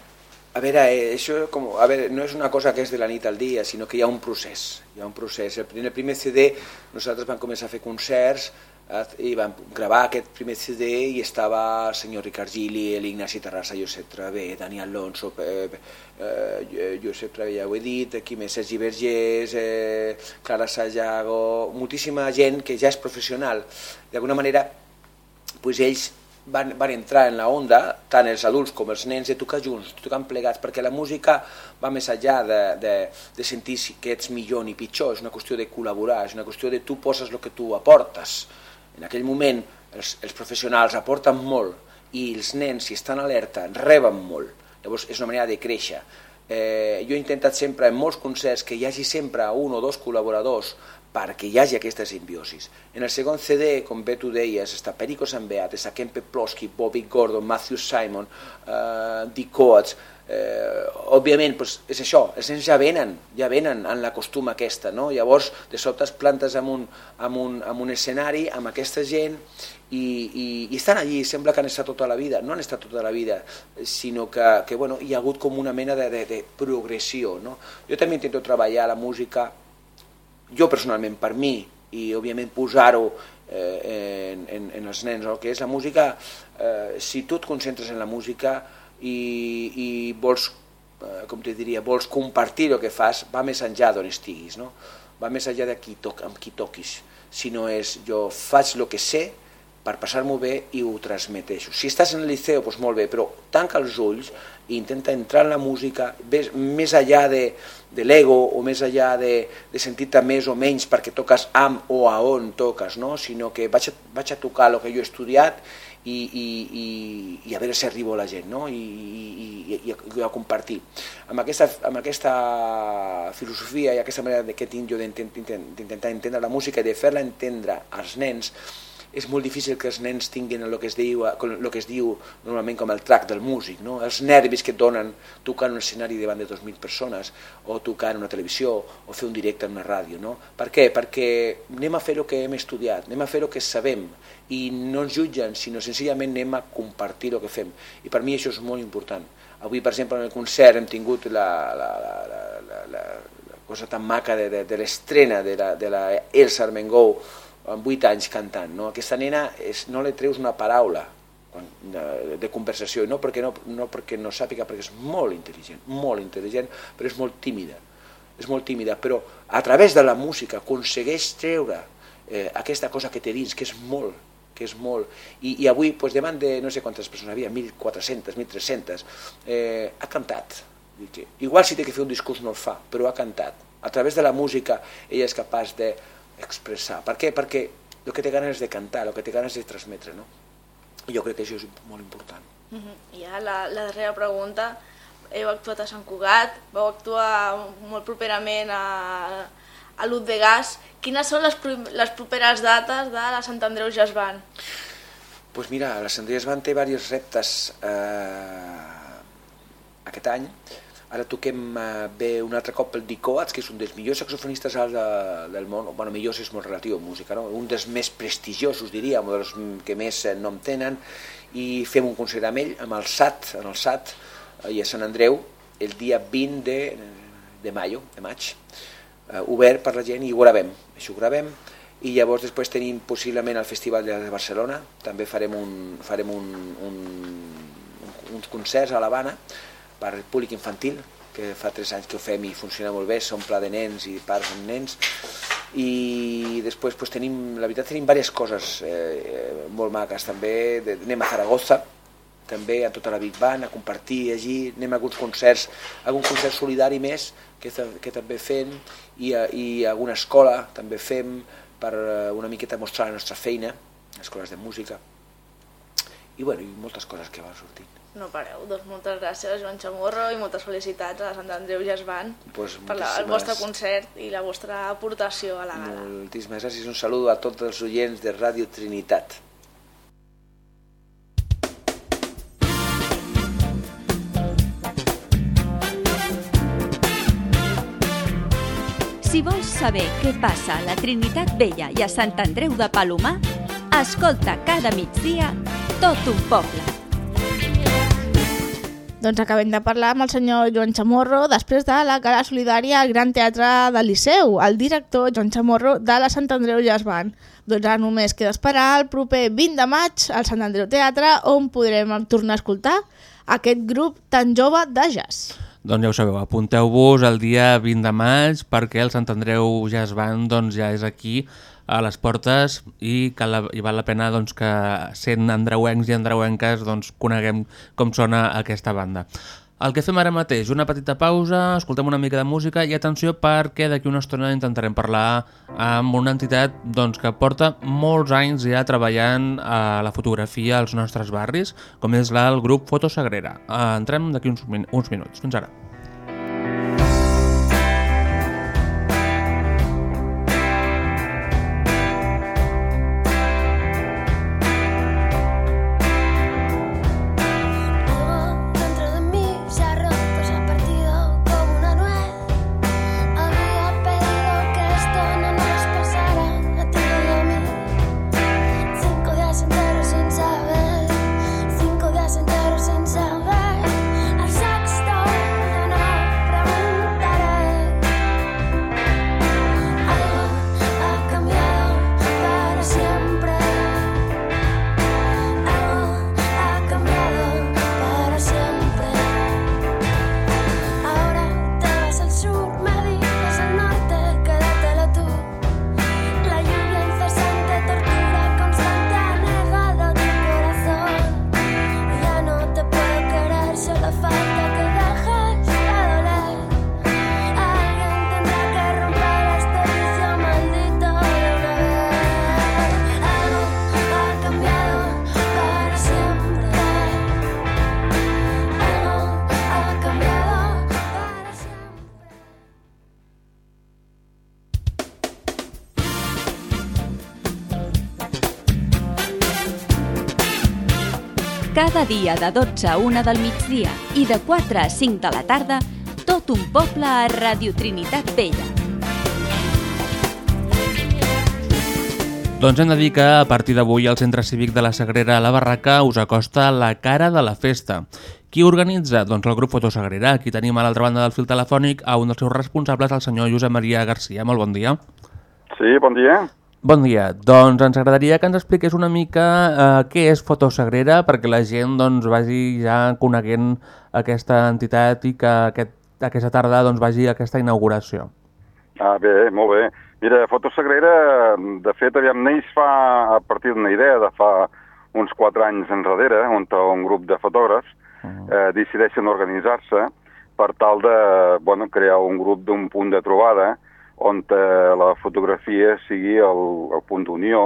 Speaker 5: A veure, eh, això com, a veure, no és una cosa que és de la nit al dia, sinó que hi ha un procés. Hi ha un procés. Primer, el primer CD nosaltres vam començar a fer concerts i vam gravar aquest primer CD i estava el senyor Ricard Gili, l'Ignasi Terrassa, Josep Travé, Dani Alonso, eh, eh, Josep Travé ja ho he dit, qui més, Sergi Vergés, eh, Clara Sayago, moltíssima gent que ja és professional. D'alguna manera, pues ells van, van entrar en la onda, tant els adults com els nens, de tocar junts, tocant plegats, perquè la música va més enllà de, de, de sentir si que ets millor ni pitjor, és una qüestió de col·laborar, és una qüestió de tu poses el que tu aportes. En aquell moment els, els professionals aporten molt i els nens, si estan alerta, reben molt. Llavors és una manera de créixer. Eh, jo he intentat sempre en molts concerts que hi hagi sempre un o dos col·laboradors perquè hi hagi aquesta simbiosis. En el segon CD, com bé tu deies, està Perico Sambeat, està Ken Peplowski, Bobby Gordon, Matthew Simon, uh, Dick Coates, eh, òbviament pues, és això, els nens ja venen, ja venen en la costuma aquesta, no? llavors de sobte es plantes en un, en un, en un escenari amb aquesta gent i, i, i estan allí, sembla que han estat tota la vida, no han estat tota la vida, sinó que, que bueno, hi ha hagut com una mena de, de, de progressió. No? Jo també intento treballar la música jo personalment per mi i òbviament posar-ho eh, en, en, en els nens, el que és la música, eh, si tu et concentres en la música i, i vols, eh, com te diria, vols compartir el que fas, va més enllà d'on estiguis, no? va més enllà de qui toc, amb qui toquis, sinó és jo faig el que sé per passar-m'ho bé i ho transmeteixo. Si estàs en el liceu, doncs molt bé, però tanca els ulls i intenta entrar en la música ves, més enllà de, de l'ego o més enllà de, de sentir-te més o menys perquè toques amb o a on toques, no? sinó que vaig a, vaig a tocar el que jo he estudiat i, i, i, i a veure si arribo a la gent no? I, i, i, i a compartir. Amb aquesta, amb aquesta filosofia i aquesta manera que tinc jo d'intentar entendre la música i de fer-la entendre als nens, és molt difícil que els nens tinguin el que es diu, el que es diu normalment com el trac del músic, no? els nervis que et donen tocar un escenari davant de 2.000 persones o tocar una televisió o fer un directe en una ràdio. No? Per què? Perquè anem a fer el que hem estudiat, anem a fer el que sabem i no ens jutgen, sinó senzillament anem a compartir el que fem. I per mi això és molt important. Avui, per exemple, en el concert hem tingut la, la, la, la, la, la cosa tan maca de, de, de l'estrena de la, de la Elsa Armengou, amb 8 anys cantant. No? Aquesta nena és, no li treus una paraula de, de conversació, no perquè no, no perquè no sàpiga, perquè és molt intel·ligent, molt intel·ligent, però és molt tímida. És molt tímida, però a través de la música aconsegueix treure eh, aquesta cosa que té dins, que és molt, que és molt. I, i avui, doncs, davant de no sé quantes persones havia, 1.400, 1.300, eh, ha cantat. Igual si té que fer un discurs no el fa, però ha cantat. A través de la música ella és capaç de expressar. Per què? Perquè el que té ganes és de cantar, el que té ganes és de transmetre, no? I jo crec que això és molt important.
Speaker 1: Uh -huh. I ja la, la darrera pregunta, heu actuat a Sant Cugat, vau actuar molt properament a, a l'Ut de Gas. Quines són les, les properes dates de la Sant Andreu Jazz Band?
Speaker 5: Pues mira, la Sant Andreu Jazz Band té diversos reptes eh, aquest any. Ara toquem eh, bé un altre cop el Dick Coates, que és un dels millors saxofonistes de, del món, bueno, millors és molt relatiu a música, no? un dels més prestigiosos, diríem, dels que més eh, nom tenen, i fem un concert amb ell, amb el SAT, en el SAT, i a Sant Andreu, el dia 20 de, de maio, de maig, eh, obert per la gent i ho gravem, això ho gravem, i llavors després tenim possiblement el Festival de Barcelona, també farem, un, farem un, un, uns concerts a l'Havana, per públic infantil, que fa 3 anys que ho fem i funciona molt bé, s'omple de nens i parts amb nens, i després pues, tenim, la veritat tenim diverses coses eh, molt maques també, de, anem a Zaragoza, també a tota la Big Band, a compartir allí, anem a alguns concerts, algun concert solidari més que, que també fem, i, a, i a alguna escola també fem per eh, una miqueta mostrar la nostra feina, escoles de música, i, bueno, i moltes coses que van sortint.
Speaker 1: No pareu, doncs moltes gràcies Joan Chamorro i moltes felicitats a Sant Andreu Jazz Band
Speaker 5: pues
Speaker 1: per la, el vostre concert i la vostra aportació a la gala.
Speaker 5: Moltíssimes gràcies, un saludo a tots els oients de Ràdio Trinitat.
Speaker 3: Si vols saber què passa a la Trinitat Vella i a Sant Andreu de Palomar, escolta cada migdia tot un poble.
Speaker 1: Doncs acabem de parlar amb el senyor Joan Chamorro després de la gala solidària al Gran Teatre del Liceu, el director Joan Chamorro de la Sant Andreu Jazz Band. Doncs ara només queda esperar el proper 20 de maig al Sant Andreu Teatre on podrem tornar a escoltar aquest grup tan jove de jazz.
Speaker 2: Doncs ja ho sabeu, apunteu-vos el dia 20 de maig perquè el Sant Andreu Jazz Band doncs, ja és aquí a les portes i, que la, i val la pena doncs, que sent andreuencs i andreuenques doncs, coneguem com sona aquesta banda. El que fem ara mateix, una petita pausa, escoltem una mica de música i atenció perquè d'aquí una estona intentarem parlar amb una entitat doncs, que porta molts anys ja treballant a la fotografia als nostres barris, com és el grup Fotosagrera. Eh, entrem d'aquí uns, min uns minuts. Fins ara.
Speaker 3: Dia de 12 a 1 del migdia i de 4 a 5 de la tarda, tot un poble a Radio Trinitat Vella.
Speaker 2: Doncs hem de dir que a partir d'avui el Centre Cívic de la Sagrera a la Barraca us acosta la cara de la festa. Qui organitza? Doncs el grup Fotosagrera. Aquí tenim a l'altra banda del fil telefònic a un dels seus responsables, el senyor Josep Maria Garcia. Molt bon dia.
Speaker 6: Sí, bon dia.
Speaker 2: Bon dia. Doncs ens agradaria que ens expliqués una mica eh, què és Fotosagrera perquè la gent doncs, vagi ja coneguent aquesta entitat i que aquest, aquesta tarda doncs, vagi a aquesta inauguració.
Speaker 6: Ah, bé, molt bé. Mira, Fotosagrera, de fet, aviam, neix fa a partir d'una idea de fa uns quatre anys enrere, on un grup de fotògrafs eh, decideixen organitzar-se per tal de bueno, crear un grup d'un punt de trobada on eh, la fotografia sigui el, el punt d'unió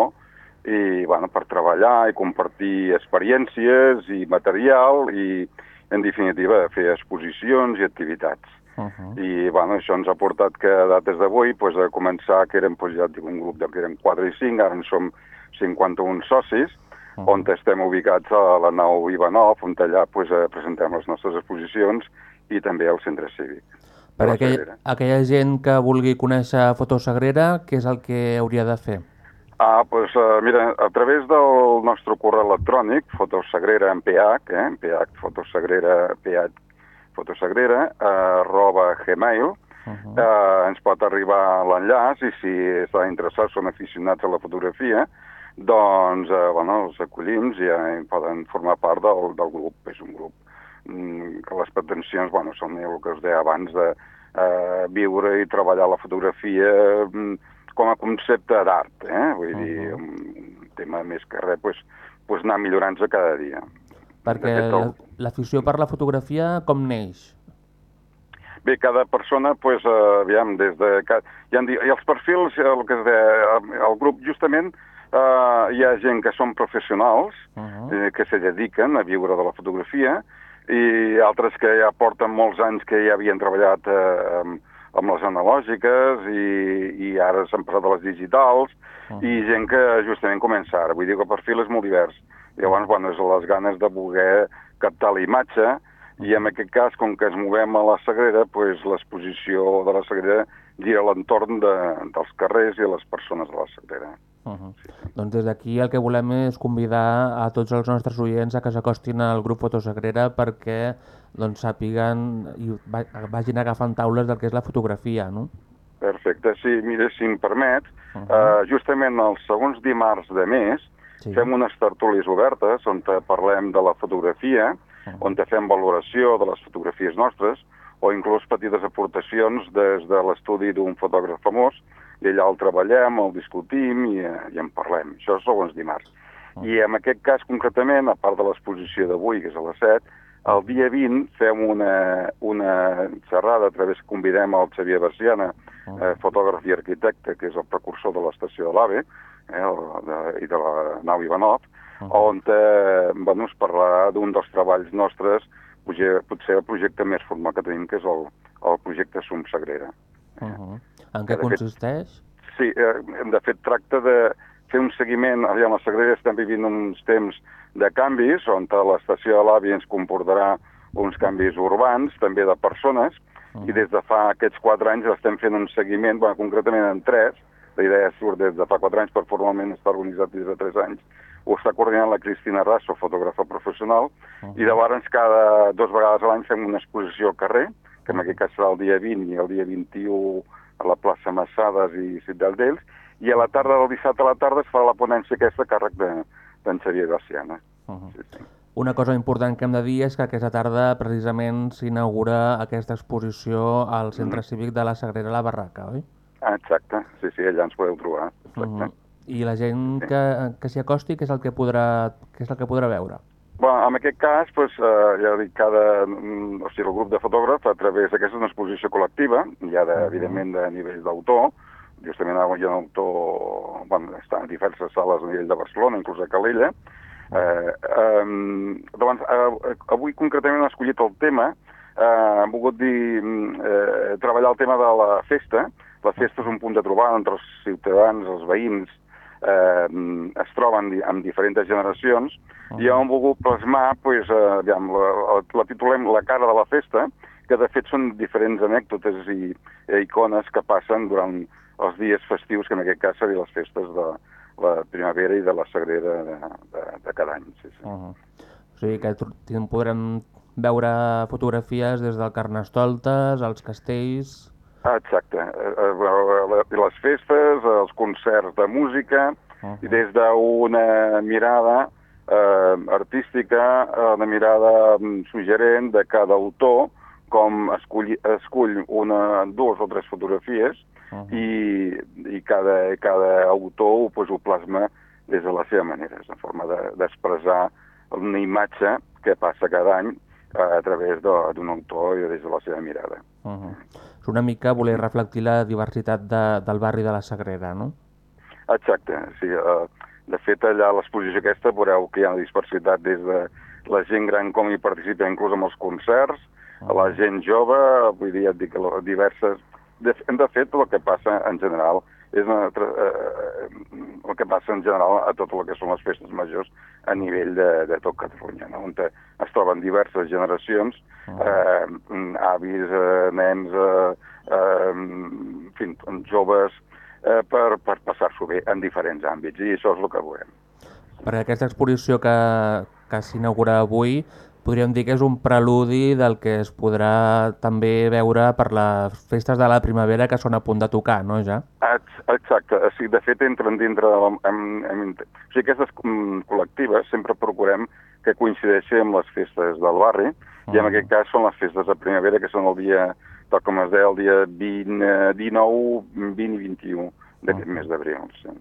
Speaker 6: i bueno, per treballar i compartir experiències i material i, en definitiva, fer exposicions i activitats.
Speaker 2: Uh -huh.
Speaker 6: I bueno, això ens ha portat que a dates d'avui pues, a començar, que érem pues, ja dic, un grup de que érem 4 i 5, ara en som 51 socis, uh -huh. on estem ubicats a la nau Ivanov, on allà pues, eh, presentem les nostres exposicions i també al centre cívic.
Speaker 2: Per aquell, aquella gent que vulgui conèixer Fotosagrera, què és el que hauria de fer?
Speaker 6: Ah, doncs uh, mira, a través del nostre correu electrònic, fotosagrera en PH, eh, en PH, fotosagrera, PH, fotosagrera, uh, arroba gmail, uh -huh. uh, ens pot arribar l'enllaç i si està interessat, són aficionats a la fotografia, doncs, uh, bueno, els acollim i uh, poden formar part del, del grup. És un grup les pretensions, bueno, són el que us deia abans de uh, viure i treballar la fotografia mm, com a concepte d'art, eh? Vull uh -huh. dir, un tema més que res, pues, pues anar millorant-se cada dia.
Speaker 2: Perquè
Speaker 6: De
Speaker 2: la- l'afició per la fotografia com neix?
Speaker 6: Bé, cada persona, pues, eh, aviam, des de... di- i els perfils, el que es deia, el grup, justament, eh, hi ha gent que són professionals,
Speaker 2: Uh -huh.
Speaker 6: eh, que se dediquen a viure de la fotografia, i altres que ja porten molts anys que ja havien treballat eh, amb, amb les analògiques i, i ara s'han passat a les digitals,
Speaker 2: Uh-huh.
Speaker 6: i gent que justament comença ara. Vull dir que el perfil és molt divers. Llavors, bueno, és les ganes de voler captar la imatge, i en aquest cas, com que ens movem a la Sagrera, pues, l'exposició de la Sagrera gira a l'entorn de, dels carrers i les persones de la Sagrera.
Speaker 2: Uh -huh. Doncs des d'aquí el que volem és convidar a tots els nostres oients a que s'acostin al grup Fotosagrera perquè doncs, sàpiguen i va- vagin agafant taules del que és la fotografia, no?
Speaker 6: Perfecte, sí, mira, si em permet, uh -huh. uh, justament els segons dimarts de mes
Speaker 2: Sí.
Speaker 6: fem unes tertúlies obertes on te parlem de la fotografia, uh -huh. on te fem valoració de les fotografies nostres, o inclús petites aportacions des de l'estudi d'un fotògraf famós, i allà el treballem, el discutim i, eh, i en parlem. Això és segons dimarts. I en aquest cas, concretament, a part de l'exposició d'avui, que és a les 7, el dia 20 fem una, una xerrada a través que convidem el Xavier Baciana, eh, fotògraf i arquitecte, que és el precursor de l'estació de l'AVE, eh, el- de, i de la nau Ivanov, on eh, bueno, es parlarà d'un dels treballs nostres, potser, potser el projecte més formal que tenim, que és el, el projecte Sum Sagrera.
Speaker 2: Uh -huh. En què
Speaker 6: de fet-
Speaker 2: consisteix?
Speaker 6: Sí, eh, de fet tracta de fer un seguiment, aviam, a la Sagrera estem vivint uns temps de canvis, on l'estació de l'AVI ens comportarà uns canvis urbans, també de persones, i des de fa aquests quatre anys estem fent un seguiment, bueno, concretament en tres, la idea surt des de fa quatre anys, però formalment està organitzat des de tres anys, ho està coordinant la Cristina Rasso, fotògrafa professional, i llavors cada dos vegades a l'any fem una exposició al carrer, que en aquest cas serà el dia 20 i el dia 21 a la plaça Massades i del Dells, i a la tarda del dissabte a la tarda es farà la ponència aquesta a càrrec de- d'en Xavier Garciana.
Speaker 2: Uh -huh.
Speaker 6: Sí, sí.
Speaker 2: Una cosa important que hem de dir és que aquesta tarda precisament s'inaugura aquesta exposició al Centre Cívic de la Sagrera La Barraca, oi?
Speaker 6: Ah, exacte, sí, sí, allà ens podeu trobar. Exacte.
Speaker 2: Uh -huh. I la gent que, que s'hi acosti, què és el que podrà, què és el que podrà veure?
Speaker 6: Bueno, en aquest cas, pues, eh, ja dic, cada, mm, o sigui, el grup de fotògrafs, a través d'aquesta una exposició col·lectiva, ja de, evidentment de nivell d'autor, justament hi ha un autor, bueno, està en diverses sales a nivell de Barcelona, inclús a Calella, eh, eh, doncs, eh, avui concretament hem escollit el tema, eh, hem volgut dir, mm, eh, treballar el tema de la festa, la festa és un punt de trobada entre els ciutadans, els veïns, eh, es troben amb diferents generacions i hem volgut plasmar, pues, eh, aviam, la, la, titulem La cara de la festa, que de fet són diferents anècdotes i, i icones que passen durant els dies festius, que en aquest cas serien les festes de la primavera i de la Sagrera de, de, de cada any. Sí, sí.
Speaker 2: Uh -huh. O sigui que podrem veure fotografies des del Carnestoltes, als castells...
Speaker 6: Exacte. Eh, eh, la- Les festes, els concerts de música,
Speaker 2: Uh
Speaker 6: i des d'una mirada eh, artística, eh, una mirada mm, suggerent de cada autor, com escull, escull una, dues o tres fotografies
Speaker 2: Uh -huh.
Speaker 6: i, i cada, cada autor pues, ho plasma des de la seva manera, és una forma de- d'expressar una imatge que passa cada any eh, a través de- d'un autor i des de la seva mirada.
Speaker 2: Uh -huh. És una mica voler reflectir la diversitat de, del barri de la Sagrera, no?
Speaker 6: Exacte, sí. Uh, de fet, allà a l'exposició aquesta veureu que hi ha una dispersitat des de la gent gran com hi participa inclús amb els concerts, a la gent jove, vull dir, ja et dic, diverses... De, de fet, el que passa en general és una, tra- eh, el que passa en general a tot el que són les festes majors a nivell de, de tot Catalunya, no? on te- es troben diverses generacions, eh, avis, eh, nens, eh, eh, en fi, joves, eh, per, per passar-s'ho bé en diferents àmbits, i això és el que veurem.
Speaker 2: Perquè aquesta exposició que, que s'inaugura avui podríem dir que és un preludi del que es podrà també veure per les festes de la primavera que són a punt de tocar, no, ja?
Speaker 6: Ex- Exacte, o sigui, de fet entren dintre de la... Amb, amb, o sigui, aquestes mm, col·lectives sempre procurem que coincideixi amb les festes del barri, i en aquest cas són les festes de primavera, que són el dia, tal com es deia, el dia 20, eh, 19, 20 i 21 d'aquest mes d'abril. Sí.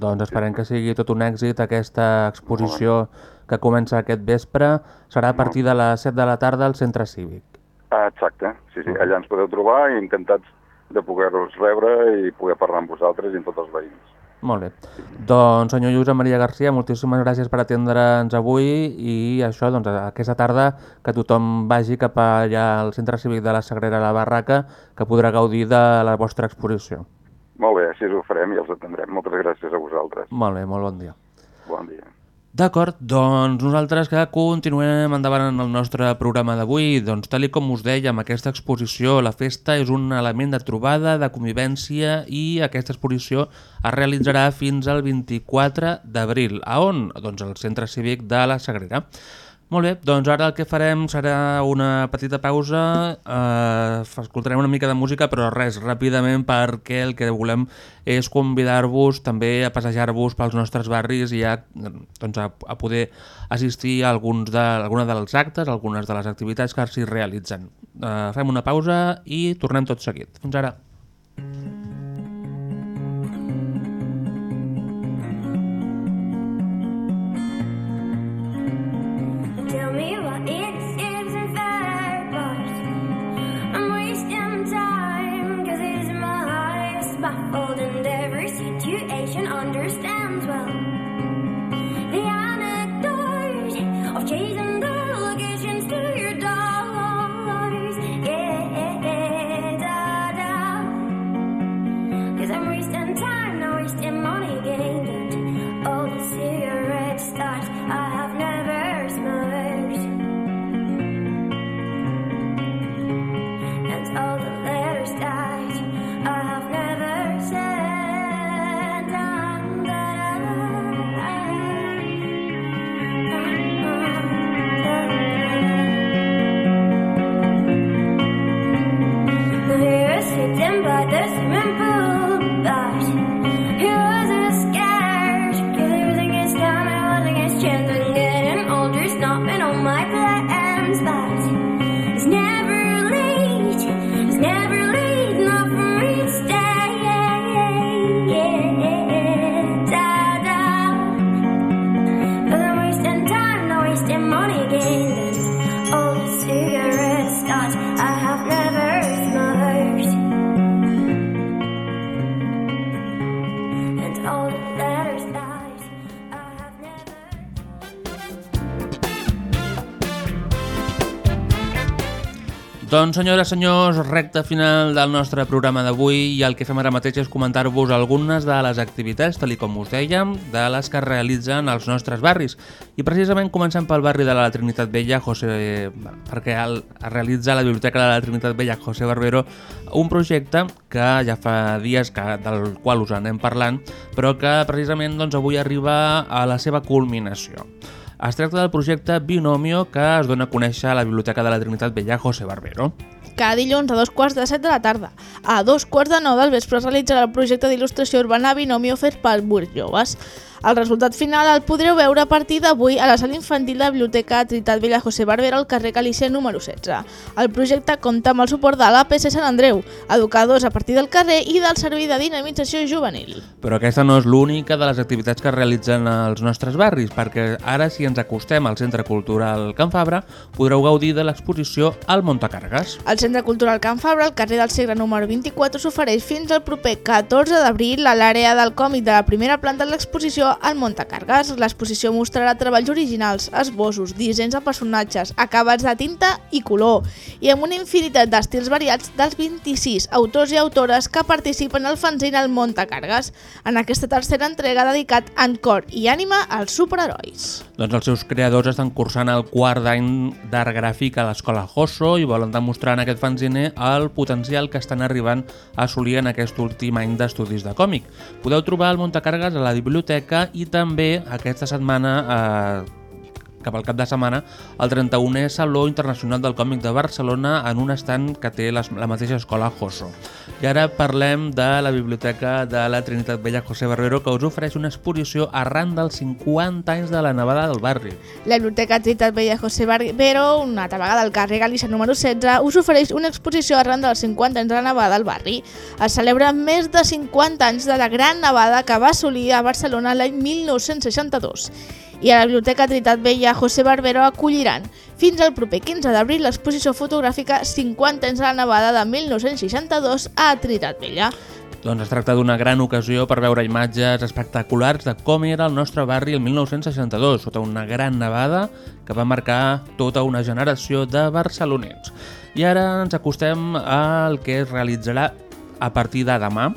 Speaker 2: Doncs esperem que sigui tot un èxit aquesta exposició que comença aquest vespre. Serà a partir de les 7 de la tarda al centre cívic.
Speaker 6: Ah, exacte, sí, sí, allà ens podeu trobar i encantats de poder-vos rebre i poder parlar amb vosaltres i amb tots els veïns.
Speaker 2: Molt bé. Doncs, senyor Lluís Maria Garcia, moltíssimes gràcies per atendre'ns avui i això, doncs, aquesta tarda que tothom vagi cap allà al Centre Cívic de la Sagrera a la Barraca que podrà gaudir de la vostra exposició.
Speaker 6: Molt bé, així ho farem i els atendrem. Moltes gràcies a vosaltres.
Speaker 2: Molt bé, molt bon dia.
Speaker 6: Bon dia.
Speaker 2: D'acord, doncs nosaltres que continuem endavant en el nostre programa d'avui, doncs tal i com us deia, amb aquesta exposició, la festa és un element de trobada, de convivència i aquesta exposició es realitzarà fins al 24 d'abril. A on? Doncs al Centre Cívic de la Sagrera. Molt bé, doncs ara el que farem serà una petita pausa, eh, escoltarem una mica de música, però res, ràpidament, perquè el que volem és convidar-vos també a passejar-vos pels nostres barris i a, doncs, a, a poder assistir a alguns de, alguna dels actes, algunes de les activitats que s'hi realitzen. Eh, fem una pausa i tornem tot seguit. Fins ara.
Speaker 7: Tell me in.
Speaker 2: Doncs senyores, senyors, recta final del nostre programa d'avui i el que fem ara mateix és comentar-vos algunes de les activitats, tal com us dèiem, de les que realitzen als nostres barris. I precisament comencem pel barri de la Trinitat Vella, José, perquè el, realitza la Biblioteca de la Trinitat Vella José Barbero un projecte que ja fa dies que, del qual us anem parlant, però que precisament doncs, avui arriba a la seva culminació. Es tracta del projecte Binomio que es dona a conèixer a la Biblioteca de la Trinitat Vella José Barbero.
Speaker 1: Cada dilluns a dos quarts de set de la tarda. A dos quarts de nou del vespre es realitzarà el projecte d'il·lustració urbana Binomio fet per Burg Joves. El resultat final el podreu veure a partir d'avui a la sala infantil de la Biblioteca Trinitat Vella José Barbero al carrer Galícia número 16. El projecte compta amb el suport de l'APC Sant Andreu, educadors a partir del carrer i del Servei de Dinamització Juvenil.
Speaker 2: Però aquesta no és l'única de les activitats que realitzen als nostres barris, perquè ara si ens acostem al Centre Cultural Can Fabra podreu gaudir de l'exposició al Montacargues.
Speaker 1: El Centre Cultural Can Fabra, al carrer del Segre número 24, s'ofereix fins al proper 14 d'abril a l'àrea del còmic de la primera planta de l'exposició al Montacargues. L'exposició mostrarà treballs originals, esbossos, dissenys de personatges, acabats de tinta i color, i amb una infinitat d'estils variats dels 26 autors i autores que participen al fanzine al Montacargues, en aquesta tercera entrega dedicat en cor i ànima als superherois.
Speaker 2: Doncs els seus creadors estan cursant el quart d'any d'art gràfic a l'escola Josso i volen demostrar en aquest fanzine el potencial que estan arribant a assolir en aquest últim any d'estudis de còmic. Podeu trobar el Montacargues a la biblioteca i també aquesta setmana eh, cap al cap de setmana, el 31è Saló Internacional del Còmic de Barcelona en un estand que té les, la mateixa escola Josso. I ara parlem de la Biblioteca de la Trinitat Vella José Barbero que us ofereix una exposició arran dels 50 anys de la nevada del barri.
Speaker 1: La Biblioteca Trinitat Vella José Barbero, una altra vegada al carrer Galícia número 16, us ofereix una exposició arran dels 50 anys de la nevada al barri. Es celebra més de 50 anys de la gran nevada que va assolir a Barcelona l'any 1962 i a la Biblioteca Trinitat Vella José Barbero acolliran fins al proper 15 d'abril l'exposició fotogràfica 50 anys de la nevada de 1962 a Trinitat Vella.
Speaker 2: Doncs es tracta d'una gran ocasió per veure imatges espectaculars de com era el nostre barri el 1962, sota una gran nevada que va marcar tota una generació de barcelonins. I ara ens acostem al que es realitzarà a partir de demà,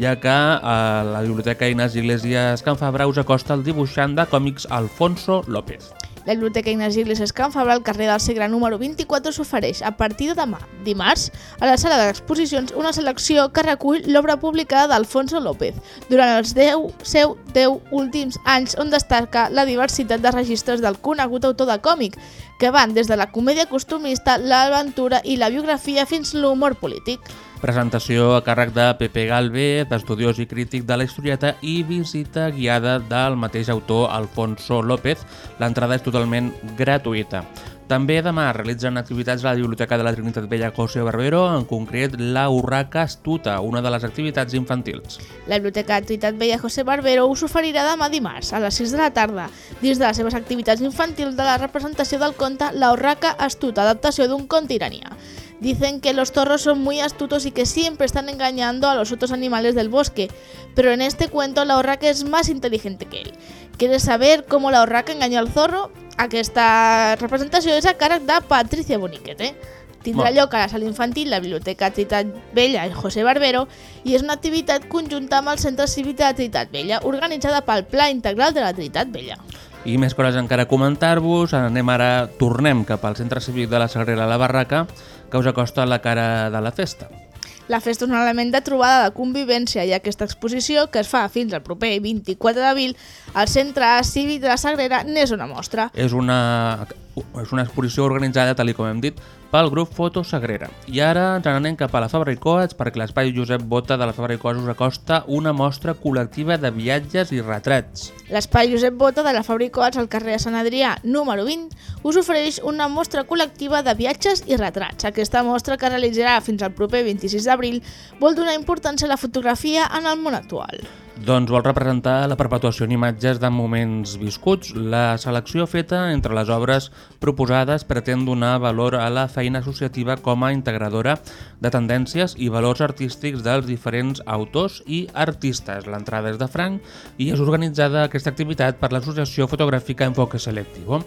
Speaker 2: ja que a la Biblioteca Inés Iglesias Can Fabra us acosta el dibuixant de còmics Alfonso López.
Speaker 1: La Biblioteca Ignasi Iglesias Can Fabra al carrer del Segre número 24 s'ofereix a partir de demà, dimarts, a la sala d'exposicions una selecció que recull l'obra publicada d'Alfonso López durant els 10, seu 10 últims anys on destaca la diversitat de registres del conegut autor de còmic, que van des de la comèdia costumista, l'aventura i la biografia fins l'humor polític.
Speaker 2: Presentació a càrrec de Pepe Galvez, estudiós i crític de la historieta i visita guiada del mateix autor Alfonso López. L'entrada és totalment gratuïta. També demà realitzen activitats a la Biblioteca de la Trinitat Vella José Barbero, en concret la Urraca Astuta, una de les activitats infantils.
Speaker 1: La Biblioteca de Trinitat Vella José Barbero us oferirà demà dimarts a les 6 de la tarda, dins de les seves activitats infantils de la representació del conte La Urraca Astuta, adaptació d'un conte iranià. Dicen que los zorros son muy astutos y que siempre están engañando a los otros animales del bosque, pero en este cuento la urraca es más inteligente que él. ¿Quieres saber cómo la urraca engañó al zorro? Aquesta representació és a càrrec de Patricia Boniquet, eh? Tindrà
Speaker 2: Molt.
Speaker 1: lloc a la sala infantil la Biblioteca Trinitat Vella i José Barbero i és una activitat conjunta amb el Centre Cívic de la Trinitat Vella, organitzada pel Pla Integral de la Trinitat Vella.
Speaker 2: I més coses encara a comentar-vos. Anem ara, tornem cap al Centre Cívic de la Sagrera La Barraca, que us acosta la cara de la festa.
Speaker 1: La festa és un element de trobada de convivència i aquesta exposició, que es fa fins al proper 24 d'abril, al Centre Cívic de la Sagrera n'és una mostra.
Speaker 2: És una, és una exposició organitzada, tal i com hem dit, pel grup Foto Sagrera. I ara ens n'anem cap a la Fabra i Coats perquè l'espai Josep Bota de la Fabra i Coats us acosta una mostra col·lectiva de viatges i retrats.
Speaker 1: L'espai Josep Bota de la Fabricoats al carrer de Sant Adrià, número 20, us ofereix una mostra col·lectiva de viatges i retrats. Aquesta mostra, que realitzarà fins al proper 26 d'abril, vol donar importància a la fotografia en el món actual.
Speaker 2: Doncs vol representar la perpetuació en imatges de moments viscuts. La selecció feta entre les obres proposades pretén donar valor a la feina associativa com a integradora de tendències i valors artístics dels diferents autors i artistes. L'entrada és de franc i és organitzada aquesta activitat per l'Associació Fotogràfica Enfoque Selectivo.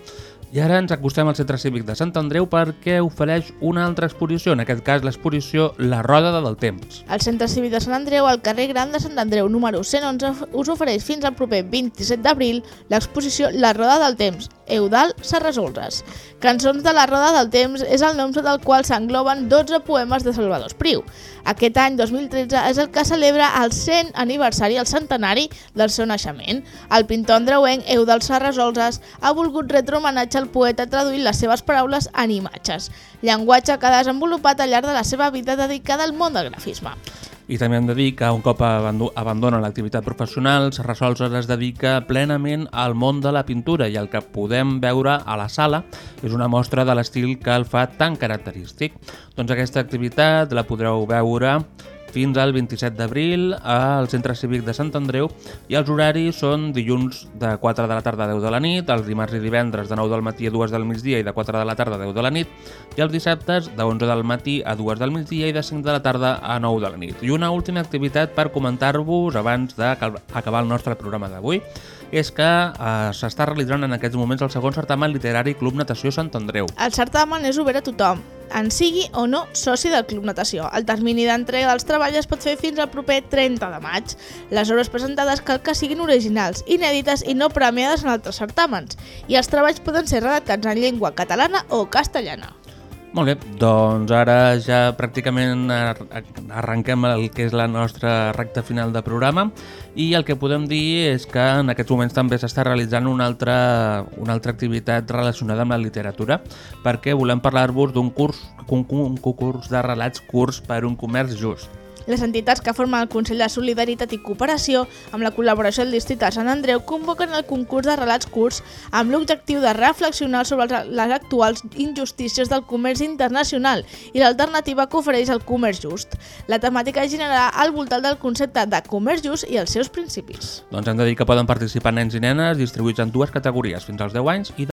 Speaker 2: I ara ens acostem al Centre Cívic de Sant Andreu perquè ofereix una altra exposició, en aquest cas l'exposició La Roda del Temps.
Speaker 1: El Centre Cívic de Sant Andreu, al carrer Gran de Sant Andreu, número 111, us ofereix fins al proper 27 d'abril l'exposició La Roda del Temps, Eudal Serrasolres. Cançons de la Roda del Temps és el nom sota el qual s'engloben 12 poemes de Salvador Espriu. Aquest any, 2013, és el que celebra el 100 aniversari, el centenari del seu naixement. El pintor andreuenc Eudal Serrasolres ha volgut al poeta traduint les seves paraules en imatges, llenguatge que ha desenvolupat al llarg de la seva vida dedicada al món del grafisme.
Speaker 2: I també hem de dir que un cop abando- abandona l'activitat professional, Serrasolses es dedica plenament al món de la pintura i el que podem veure a la sala és una mostra de l'estil que el fa tan característic. Doncs aquesta activitat la podreu veure fins al 27 d'abril al Centre Cívic de Sant Andreu i els horaris són dilluns de 4 de la tarda a 10 de la nit, els dimarts i divendres de 9 del matí a 2 del migdia i de 4 de la tarda a 10 de la nit i els dissabtes de 11 del matí a 2 del migdia i de 5 de la tarda a 9 de la nit. I una última activitat per comentar-vos abans d'acabar el nostre programa d'avui és que eh, s'està realitzant en aquests moments el segon certamen literari Club Natació Sant Andreu.
Speaker 1: El certamen és obert a tothom, en sigui o no soci del Club Natació. El termini d'entrega dels treballs es pot fer fins al proper 30 de maig. Les obres presentades cal que siguin originals, inèdites i no premiades en altres certàmens. I els treballs poden ser redactats en llengua catalana o castellana.
Speaker 2: Molt bé, doncs ara ja pràcticament ar- arrenquem el que és la nostra recta final de programa i el que podem dir és que en aquests moments també s'està realitzant una altra, una altra activitat relacionada amb la literatura perquè volem parlar-vos d'un curs, un, un concurs de relats curts per un comerç just.
Speaker 1: Les entitats que formen el Consell de Solidaritat i Cooperació, amb la col·laboració del Districte de Sant Andreu, convoquen el concurs de relats curts amb l'objectiu de reflexionar sobre les- actuals injustícies del comerç internacional i l'alternativa que ofereix el comerç just. La temàtica girarà al voltant del concepte de comerç just i els seus principis.
Speaker 2: Doncs hem de dir que poden participar nens i nenes distribuïts en dues categories, fins als 10 anys i